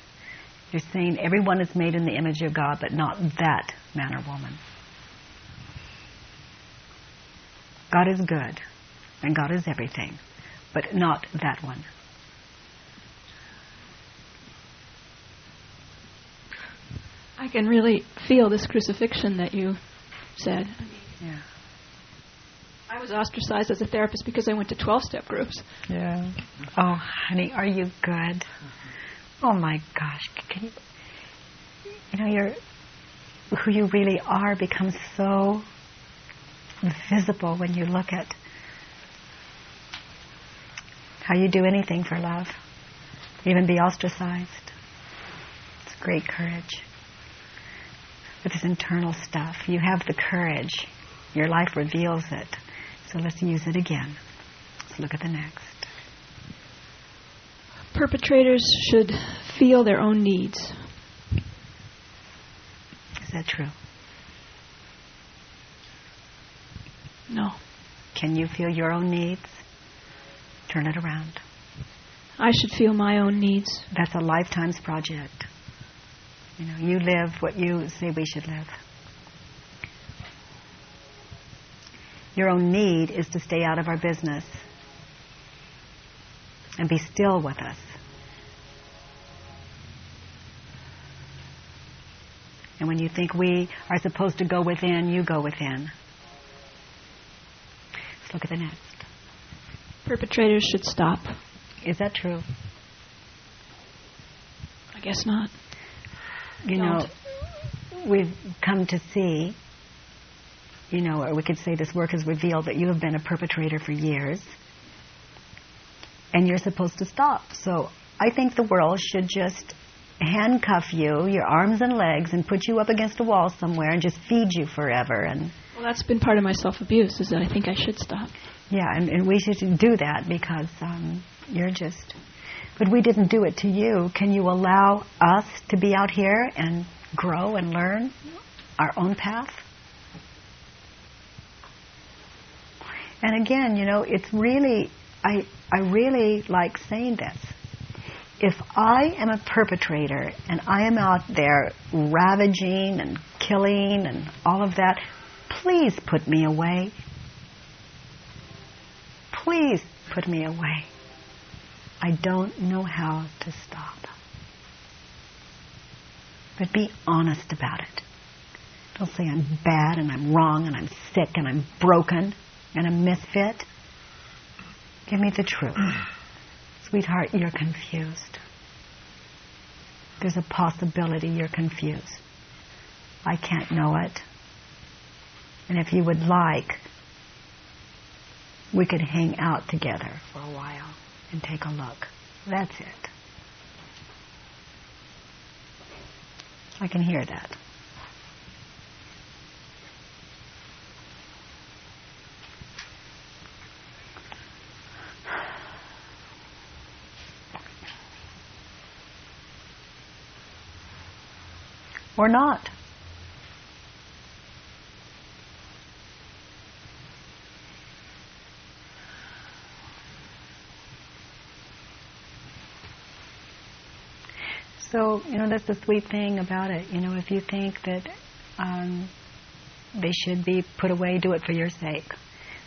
Speaker 2: You're saying everyone is made in the image of God, but not that man or woman. God is good, and God is everything, but not that one.
Speaker 3: Can really feel this crucifixion that you said.
Speaker 2: Yeah.
Speaker 3: I was ostracized as a therapist because I went to 12 step groups.
Speaker 2: Yeah. Oh, honey, are you good? Oh my gosh, can you? You know, you're who you really are becomes so visible when you look at how you do anything for love, even be ostracized. It's great courage. But this internal stuff, you have the courage. Your life reveals it. So let's use it again. Let's look at the next.
Speaker 3: Perpetrators should feel their own needs.
Speaker 2: Is that true?
Speaker 3: No.
Speaker 2: Can you feel your own needs? Turn it around.
Speaker 3: I should feel my own needs.
Speaker 2: That's a lifetime's project. You know, you live what you say we should live. Your own need is to stay out of our business and be still with us. And when you think we are supposed to go within, you go within. Let's look at the next.
Speaker 3: Perpetrators should stop.
Speaker 2: Is that true?
Speaker 3: I guess not.
Speaker 2: You know, we've come to see, you know, or we could say this work has revealed that you have been a perpetrator for years and you're supposed to stop. So I think the world should just handcuff you, your arms and legs, and put you up against a wall somewhere and just feed you forever. And
Speaker 3: Well, that's been part of my self abuse, is that I think I should stop.
Speaker 2: yeah, and, and we should do that because um, you're just. But we didn't do it to you. Can you allow us to be out here and grow and learn our own path? And again, you know, it's really, I, I really like saying this. If I am a perpetrator and I am out there ravaging and killing and all of that, please put me away. Please put me away. I don't know how to stop. But be honest about it. Don't say I'm bad and I'm wrong and I'm sick and I'm broken and a misfit. Give me the truth. [clears throat] Sweetheart, you're confused. There's a possibility you're confused. I can't know it. And if you would like, we could hang out together for a while and take a look. That's it. I can hear that. Or not. So, you know, that's the sweet thing about it. You know, if you think that um, they should be put away, do it for your sake.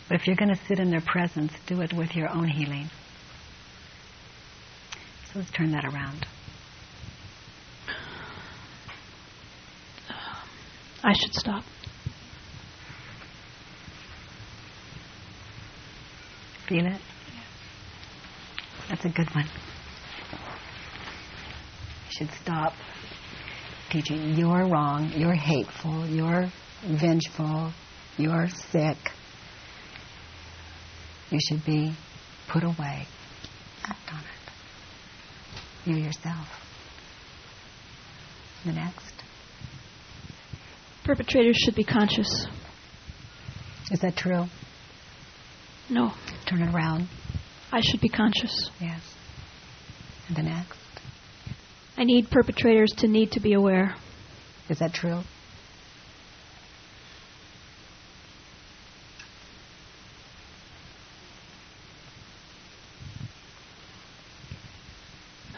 Speaker 2: But if you're going to sit in their presence, do it with your own healing. So let's turn that around.
Speaker 3: I should stop.
Speaker 2: Feel it? That's a good one. Should stop teaching you're wrong, you're hateful, you're vengeful, you're sick. You should be put away. Act on it. You yourself. The next.
Speaker 3: Perpetrators should be conscious.
Speaker 2: Is that true?
Speaker 3: No,
Speaker 2: Turn it around.
Speaker 3: I should be conscious.
Speaker 2: Yes. And the next.
Speaker 3: I need perpetrators to need to be aware.
Speaker 2: Is that true?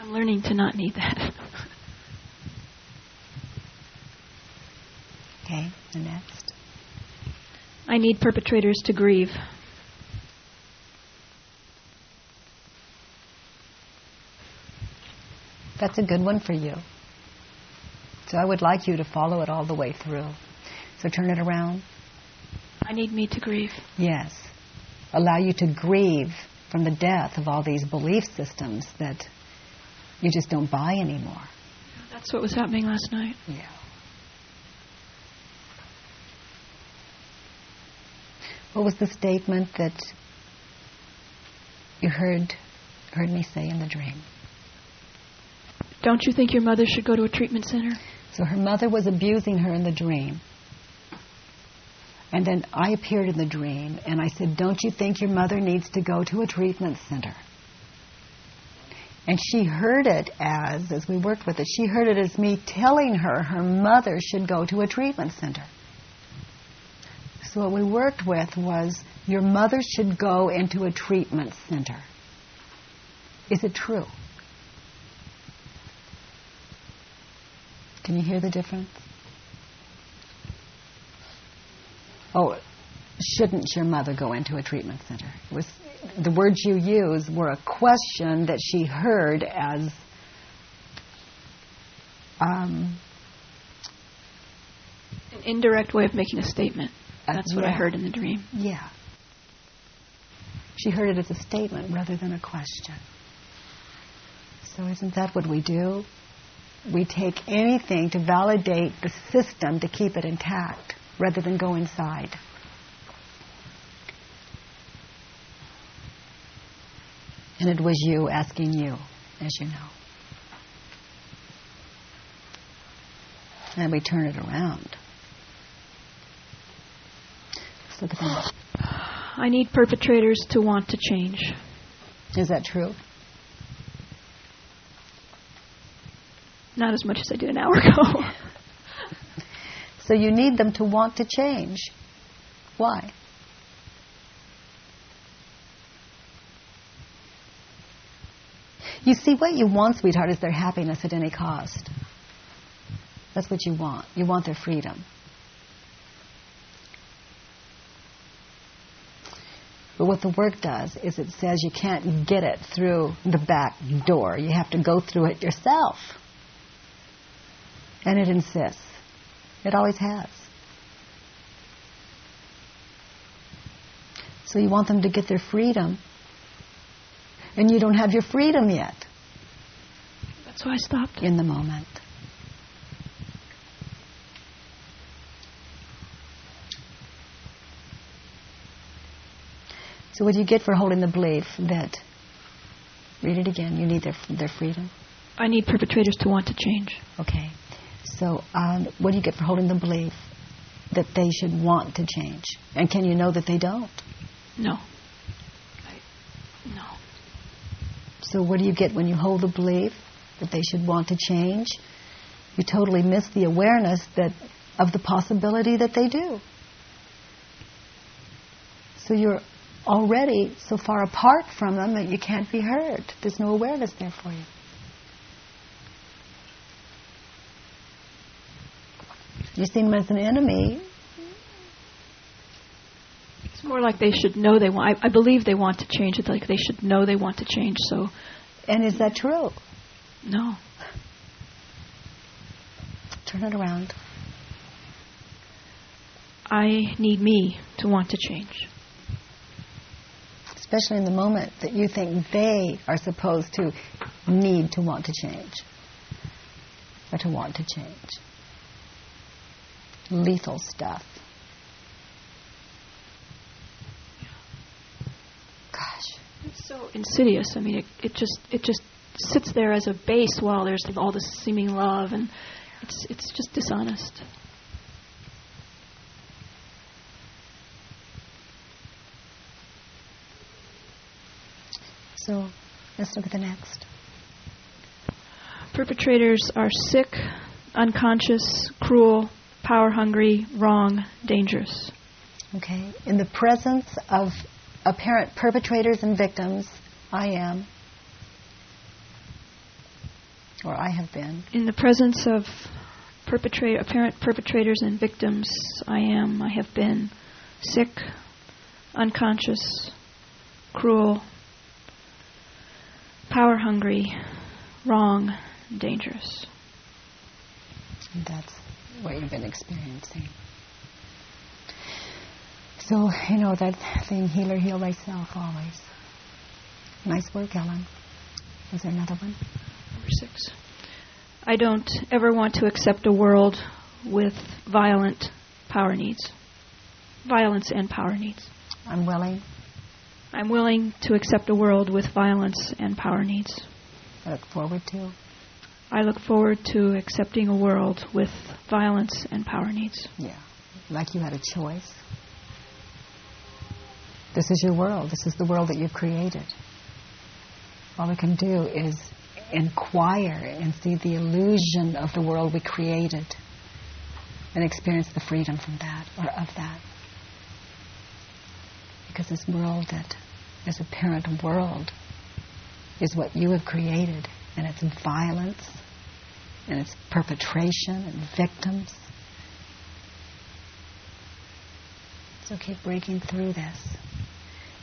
Speaker 3: I'm learning to not need that.
Speaker 2: Okay. The next.
Speaker 3: I need perpetrators to grieve.
Speaker 2: That's a good one for you. So I would like you to follow it all the way through. So turn it around.
Speaker 3: I need me to grieve.
Speaker 2: Yes. Allow you to grieve from the death of all these belief systems that you just don't buy anymore.
Speaker 3: That's what was happening last night.
Speaker 2: Yeah. What was the statement that you heard heard me say in the dream?
Speaker 3: Don't you think your mother should go to a treatment center?
Speaker 2: So her mother was abusing her in the dream. And then I appeared in the dream and I said, Don't you think your mother needs to go to a treatment center? And she heard it as, as we worked with it, she heard it as me telling her her mother should go to a treatment center. So what we worked with was your mother should go into a treatment center. Is it true? Can you hear the difference? Oh, shouldn't your mother go into a treatment center? It was the words you used were a question that she heard as um,
Speaker 3: An indirect way of making a statement.
Speaker 2: Uh,
Speaker 3: That's what I heard in the dream.
Speaker 2: yeah. She heard it as a statement rather than a question. So isn't that what we do? We take anything to validate the system to keep it intact rather than go inside. And it was you asking you, as you know. And we turn it around. So
Speaker 3: I need perpetrators to want to change.
Speaker 2: Is that true?
Speaker 3: Not as much as I did an hour ago. [laughs]
Speaker 2: so you need them to want to change. Why? You see, what you want, sweetheart, is their happiness at any cost. That's what you want. You want their freedom. But what the work does is it says you can't get it through the back door. You have to go through it yourself. And it insists. It always has. So you want them to get their freedom. And you don't have your freedom yet.
Speaker 3: That's why I stopped.
Speaker 2: In the moment. So what do you get for holding the belief that, read it again, you need their, their freedom?
Speaker 3: I need perpetrators to want to change.
Speaker 2: Okay. So um, what do you get for holding the belief that they should want to change? And can you know that they don't?
Speaker 3: No. I, no.
Speaker 2: So what do you get when you hold the belief that they should want to change? You totally miss the awareness that of the possibility that they do. So you're already so far apart from them that you can't be heard. There's no awareness there for you. You see them as an enemy.
Speaker 3: It's more like they should know they want. I, I believe they want to change. It's like they should know they want to change. So,
Speaker 2: and is that true?
Speaker 3: No.
Speaker 2: Turn it around.
Speaker 3: I need me to want to change
Speaker 2: especially in the moment that you think they are supposed to need to want to change or to want to change. Lethal stuff. Gosh.
Speaker 3: It's so insidious. I mean, it, it just it just sits there as a base while there's all this seeming love, and it's it's just dishonest.
Speaker 2: So let's look at the next.
Speaker 3: Perpetrators are sick, unconscious, cruel, power hungry, wrong, dangerous.
Speaker 2: Okay. In the presence of apparent perpetrators and victims, I am. Or I have been.
Speaker 3: In the presence of perpetrator, apparent perpetrators and victims, I am, I have been sick, unconscious, cruel, power hungry, wrong, dangerous.
Speaker 2: That's what you've been experiencing. So, you know, that thing, healer, heal thyself always. Nice work, Ellen. Is there another one?
Speaker 3: Number six. I don't ever want to accept a world with violent power needs. Violence and power needs.
Speaker 2: I'm willing.
Speaker 3: I'm willing to accept a world with violence and power needs.
Speaker 2: I look forward to.
Speaker 3: I look forward to accepting a world with violence and power needs.
Speaker 2: Yeah, like you had a choice. This is your world. This is the world that you've created. All we can do is inquire and see the illusion of the world we created and experience the freedom from that or of that. Because this world that is a parent world is what you have created, and it's violence, and it's perpetration and victims. So keep breaking through this.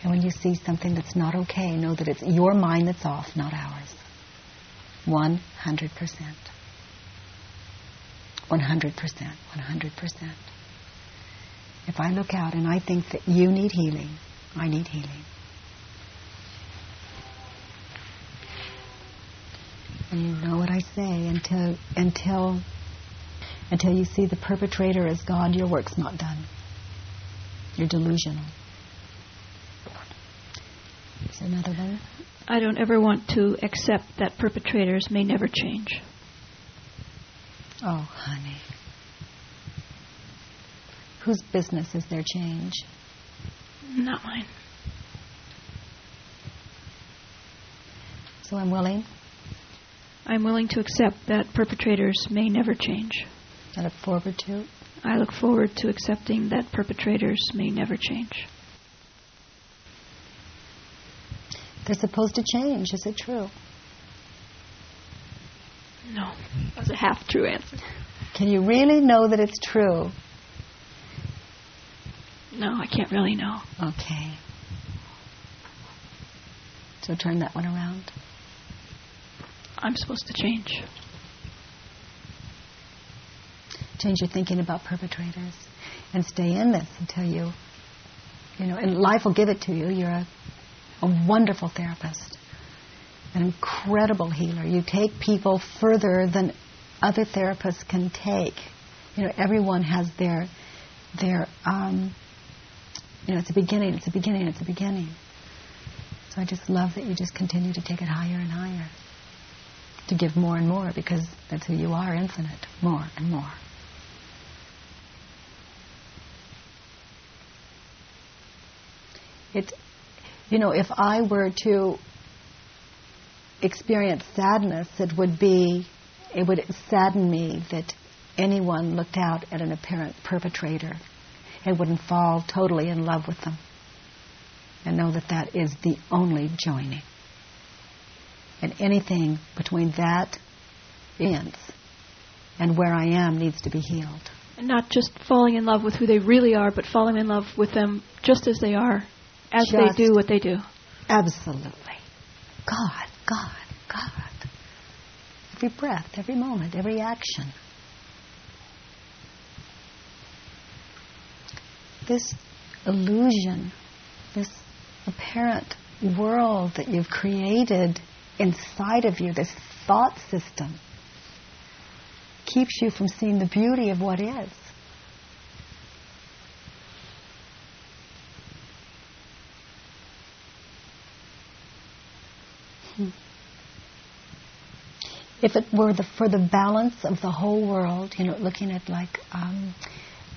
Speaker 2: And when you see something that's not okay, know that it's your mind that's off, not ours. 100%. 100%. 100%. If I look out and I think that you need healing, I need healing. You know what I say until until until you see the perpetrator as God, your work's not done. You're delusional. Is another one?
Speaker 3: I don't ever want to accept that perpetrators may never change.
Speaker 2: Oh, honey. Whose business is their change?
Speaker 3: Not mine.
Speaker 2: So I'm willing.
Speaker 3: I'm willing to accept that perpetrators may never change.
Speaker 2: I look forward to.
Speaker 3: I look forward to accepting that perpetrators may never change.
Speaker 2: They're supposed to change. Is it true?
Speaker 3: No, that was a half true answer.
Speaker 2: Can you really know that it's true?
Speaker 3: No, I can't really know.
Speaker 2: Okay. So turn that one around.
Speaker 3: I'm supposed to change.
Speaker 2: Change your thinking about perpetrators and stay in this until you, you know, and life will give it to you. You're a, a wonderful therapist, an incredible healer. You take people further than other therapists can take. You know, everyone has their, their, um, you know, it's a beginning, it's a beginning, it's a beginning. So I just love that you just continue to take it higher and higher, to give more and more because that's who you are, infinite, more and more. It's, you know, if I were to experience sadness, it would be, it would sadden me that anyone looked out at an apparent perpetrator and wouldn't fall totally in love with them and know that that is the only joining. And anything between that ends and where I am needs to be healed.
Speaker 3: And not just falling in love with who they really are, but falling in love with them just as they are, as
Speaker 2: Just-
Speaker 3: they do what they do.
Speaker 2: Absolutely. God, God, God. Every breath, every moment, every action. This illusion, this apparent world that you've created inside of you, this thought system, keeps you from seeing the beauty of what is. if it were the, for the balance of the whole world, you know, looking at like um,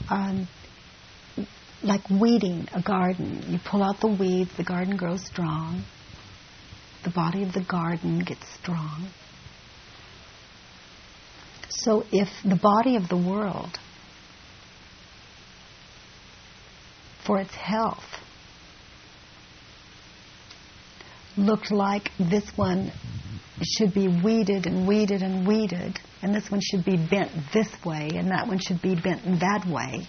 Speaker 2: um, like weeding a garden, you pull out the weeds, the garden grows strong. The body of the garden gets strong. So if the body of the world, for its health, looked like this one should be weeded and weeded and weeded, and this one should be bent this way, and that one should be bent that way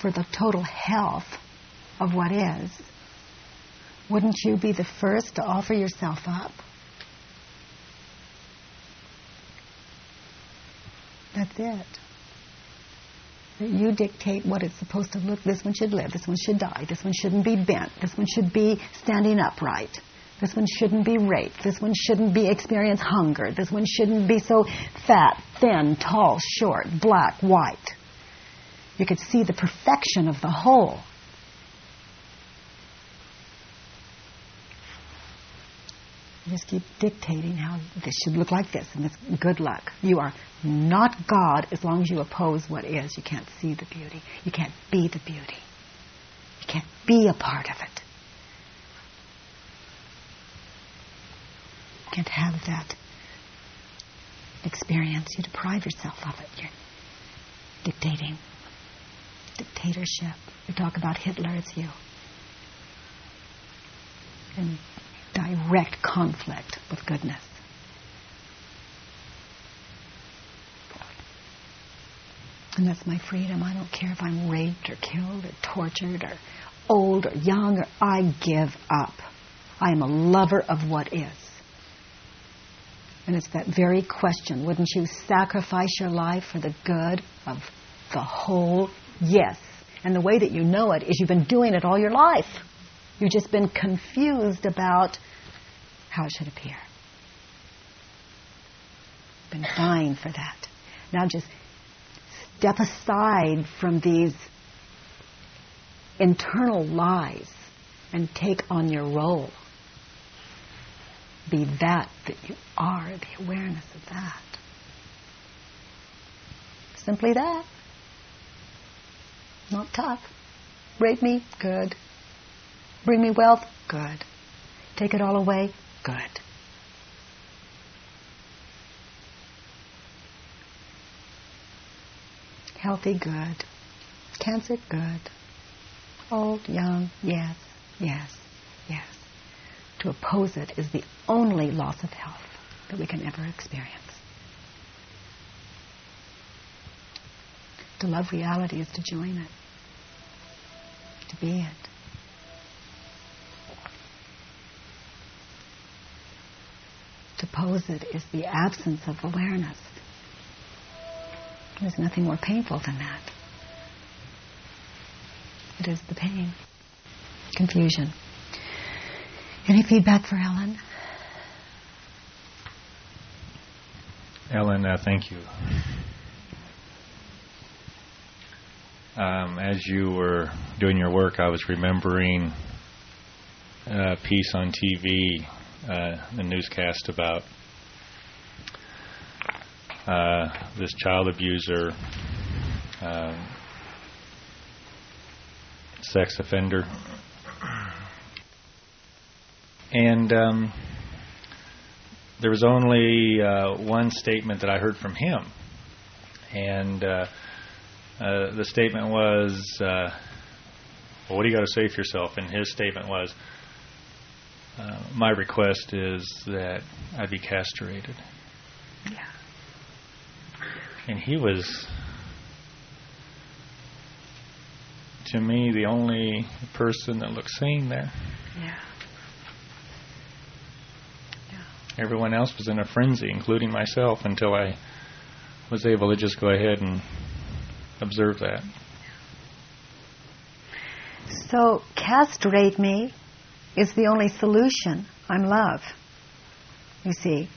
Speaker 2: for the total health of what is, wouldn't you be the first to offer yourself up? That's it. That you dictate what it's supposed to look. Like. This one should live. This one should die. This one shouldn't be bent. This one should be standing upright. This one shouldn't be raped. This one shouldn't be experience hunger. This one shouldn't be so fat, thin, tall, short, black, white. You could see the perfection of the whole. You just keep dictating how this should look like this, and it's good luck. You are not God as long as you oppose what is. You can't see the beauty. You can't be the beauty. You can't be a part of it. You can't have that experience. You deprive yourself of it. You're dictating. Dictatorship. You talk about Hitler, it's you. And direct conflict with goodness. And that's my freedom. I don't care if I'm raped or killed or tortured or old or young or I give up. I am a lover of what is. And it's that very question wouldn't you sacrifice your life for the good of the whole? Yes. And the way that you know it is you've been doing it all your life. You've just been confused about how it should appear. Been dying for that. Now just step aside from these internal lies and take on your role. Be that that you are, the awareness of that. Simply that. Not tough. Rape me? Good. Bring me wealth? Good. Take it all away? Good. Healthy? Good. Cancer? Good. Old? Young? Yes. Yes. Yes. To oppose it is the only loss of health that we can ever experience. To love reality is to join it, to be it. To pose it is the absence of awareness. There's nothing more painful than that. It is the pain, confusion. Any feedback for Ellen?
Speaker 4: Ellen, uh, thank you. Um, as you were doing your work, I was remembering a piece on TV, uh, the newscast about uh, this child abuser, uh, sex offender. And um, there was only uh, one statement that I heard from him. And uh, uh, the statement was, well, what do you got to say for yourself? And his statement was, uh, my request is that I be castrated.
Speaker 2: Yeah.
Speaker 4: And he was, to me, the only person that looked sane there.
Speaker 2: Yeah.
Speaker 4: Everyone else was in a frenzy, including myself, until I was able to just go ahead and observe that.
Speaker 2: So, castrate me is the only solution. I'm love. You see,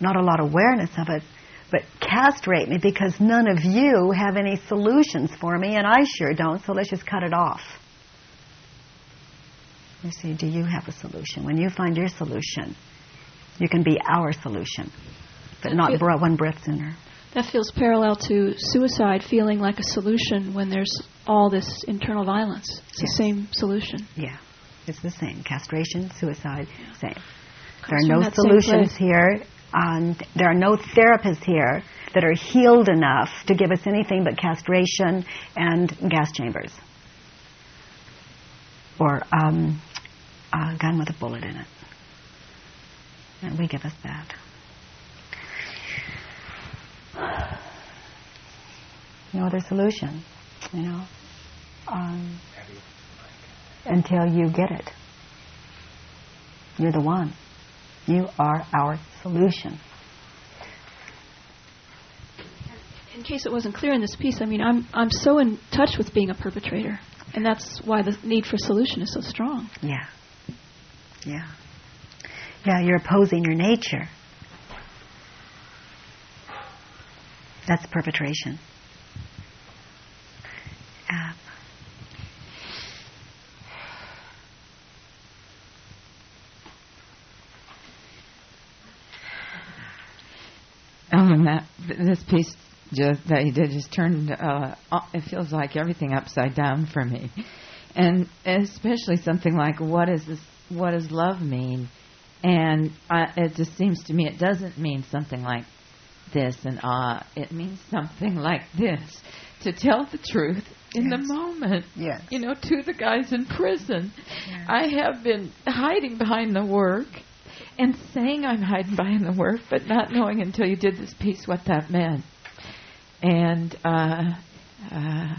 Speaker 2: not a lot of awareness of it, but castrate me because none of you have any solutions for me, and I sure don't, so let's just cut it off. You see, do you have a solution? When you find your solution, you can be our solution, but not
Speaker 3: feel-
Speaker 2: one breath sooner.
Speaker 3: That feels parallel to suicide feeling like a solution when there's all this internal violence. It's
Speaker 2: Yes.
Speaker 3: the same solution.
Speaker 2: Yeah, it's the same. Castration, suicide, same.
Speaker 3: Comes
Speaker 2: There are no solutions here. Um, there are no therapists here that are healed enough to give us anything but castration and gas chambers. Or um, a gun with a bullet in it. And we give us that. [sighs] No other solution, you know, um, until you get it. You're the one. You are our solution.
Speaker 3: In case it wasn't clear in this piece, I mean, I'm I'm so in touch with being a perpetrator, and that's why the need for solution is so strong.
Speaker 2: Yeah. Yeah. Yeah, you're opposing your nature. That's perpetration. Um,
Speaker 5: Um, that th- this piece just that you did just turned. Uh, it feels like everything upside down for me, and especially something like what is this? What does love mean? And uh, it just seems to me it doesn't mean something like this and ah. It means something [laughs] like this: to tell the truth in the moment.
Speaker 2: Yes.
Speaker 5: You know, to the guys in prison. I have been hiding behind the work and saying I'm hiding behind the work, but not knowing until you did this piece what that meant. And uh, uh,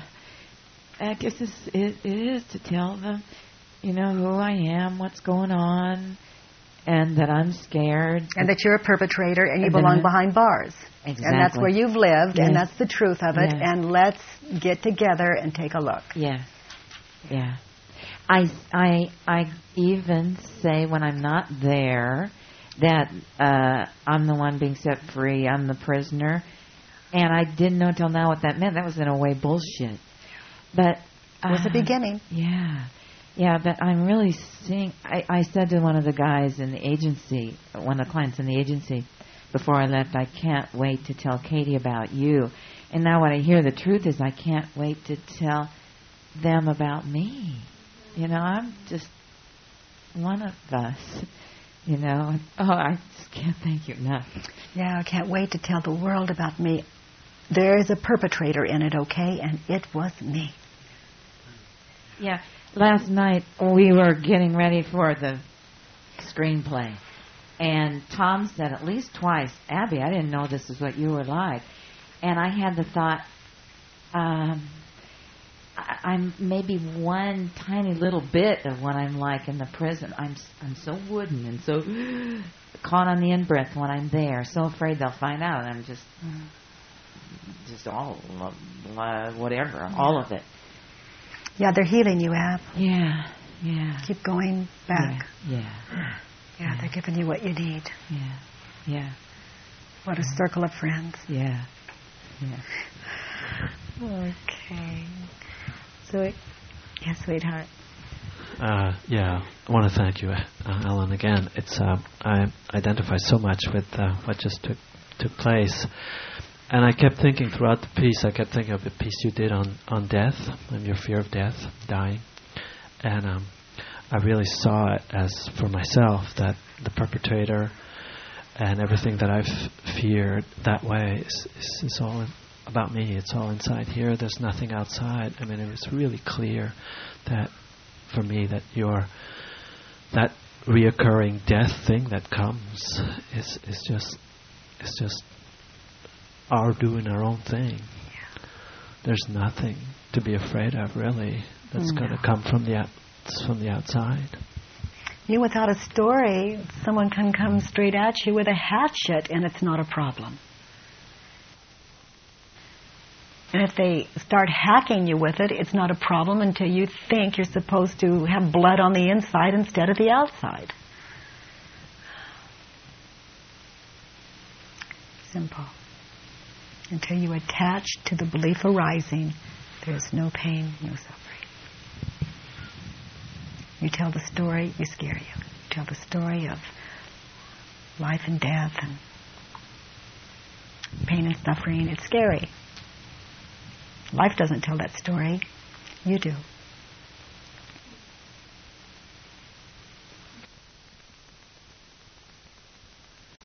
Speaker 5: I guess it's, it, it is to tell them, you know, who I am, what's going on, and that I'm scared.
Speaker 2: and that you're a perpetrator and you
Speaker 5: And
Speaker 2: belong behind bars. And that's where you've lived, and that's the truth of it.
Speaker 5: Yes.
Speaker 2: And let's get together and take a look.
Speaker 5: Yeah, yeah. I, I, I even say when I'm not there that uh, I'm the one being set free. I'm the prisoner, and I didn't know till now what that meant. That was in a way bullshit. But
Speaker 2: It was the
Speaker 5: uh,
Speaker 2: beginning.
Speaker 5: Yeah, yeah. But I'm really seeing. I, I said to one of the guys in the agency, one of the clients in the agency, before I left, I can't wait to tell Katie about you. And now what I hear the truth is I can't wait to tell them about me. You know, I'm just one of us. You know, oh, I just can't thank you enough.
Speaker 2: Yeah, I can't wait to tell the world about me. There is a perpetrator in it, okay? And it was me.
Speaker 5: Yeah. Last night we were getting ready for the screenplay, and Tom said at least twice, "Abby, I didn't know this is what you were like," and I had the thought, Um, I'm maybe one tiny little bit of what I'm like in the prison. I'm I'm so wooden and so caught on the in breath when I'm there. So afraid they'll find out. I'm just just all uh, whatever, all of it.
Speaker 2: Yeah, they're healing you, Ab.
Speaker 5: Yeah, yeah.
Speaker 2: Keep going back.
Speaker 5: Yeah,
Speaker 2: Yeah, they're giving you what you need.
Speaker 5: yeah, yeah,
Speaker 2: What a circle of friends.
Speaker 5: yeah, yeah.
Speaker 2: Okay. Sweet. Yeah, sweetheart.
Speaker 8: Uh, yeah, I want to thank you, uh, Ellen. Again, it's uh, I identify so much with uh, what just took took place, and I kept thinking throughout the piece. I kept thinking of the piece you did on on death and your fear of death, dying, and um, I really saw it as for myself that the perpetrator and everything that I've feared that way is, is, is all about me. It's all inside here. There's nothing outside. I mean, it was really clear that for me that your that reoccurring death thing that comes is is just is just our doing our own thing. There's nothing to be afraid of really that's going to come from the out, from the outside.
Speaker 2: You, without a story, someone can come straight at you with a hatchet and it's not a problem. And if they start hacking you with it, it's not a problem until you think you're supposed to have blood on the inside instead of the outside. Simple. Until you attach to the belief arising, there's no pain, no suffering. You tell the story, you scare you. You tell the story of life and death and pain and suffering. It's scary. Life doesn't tell that story. You do.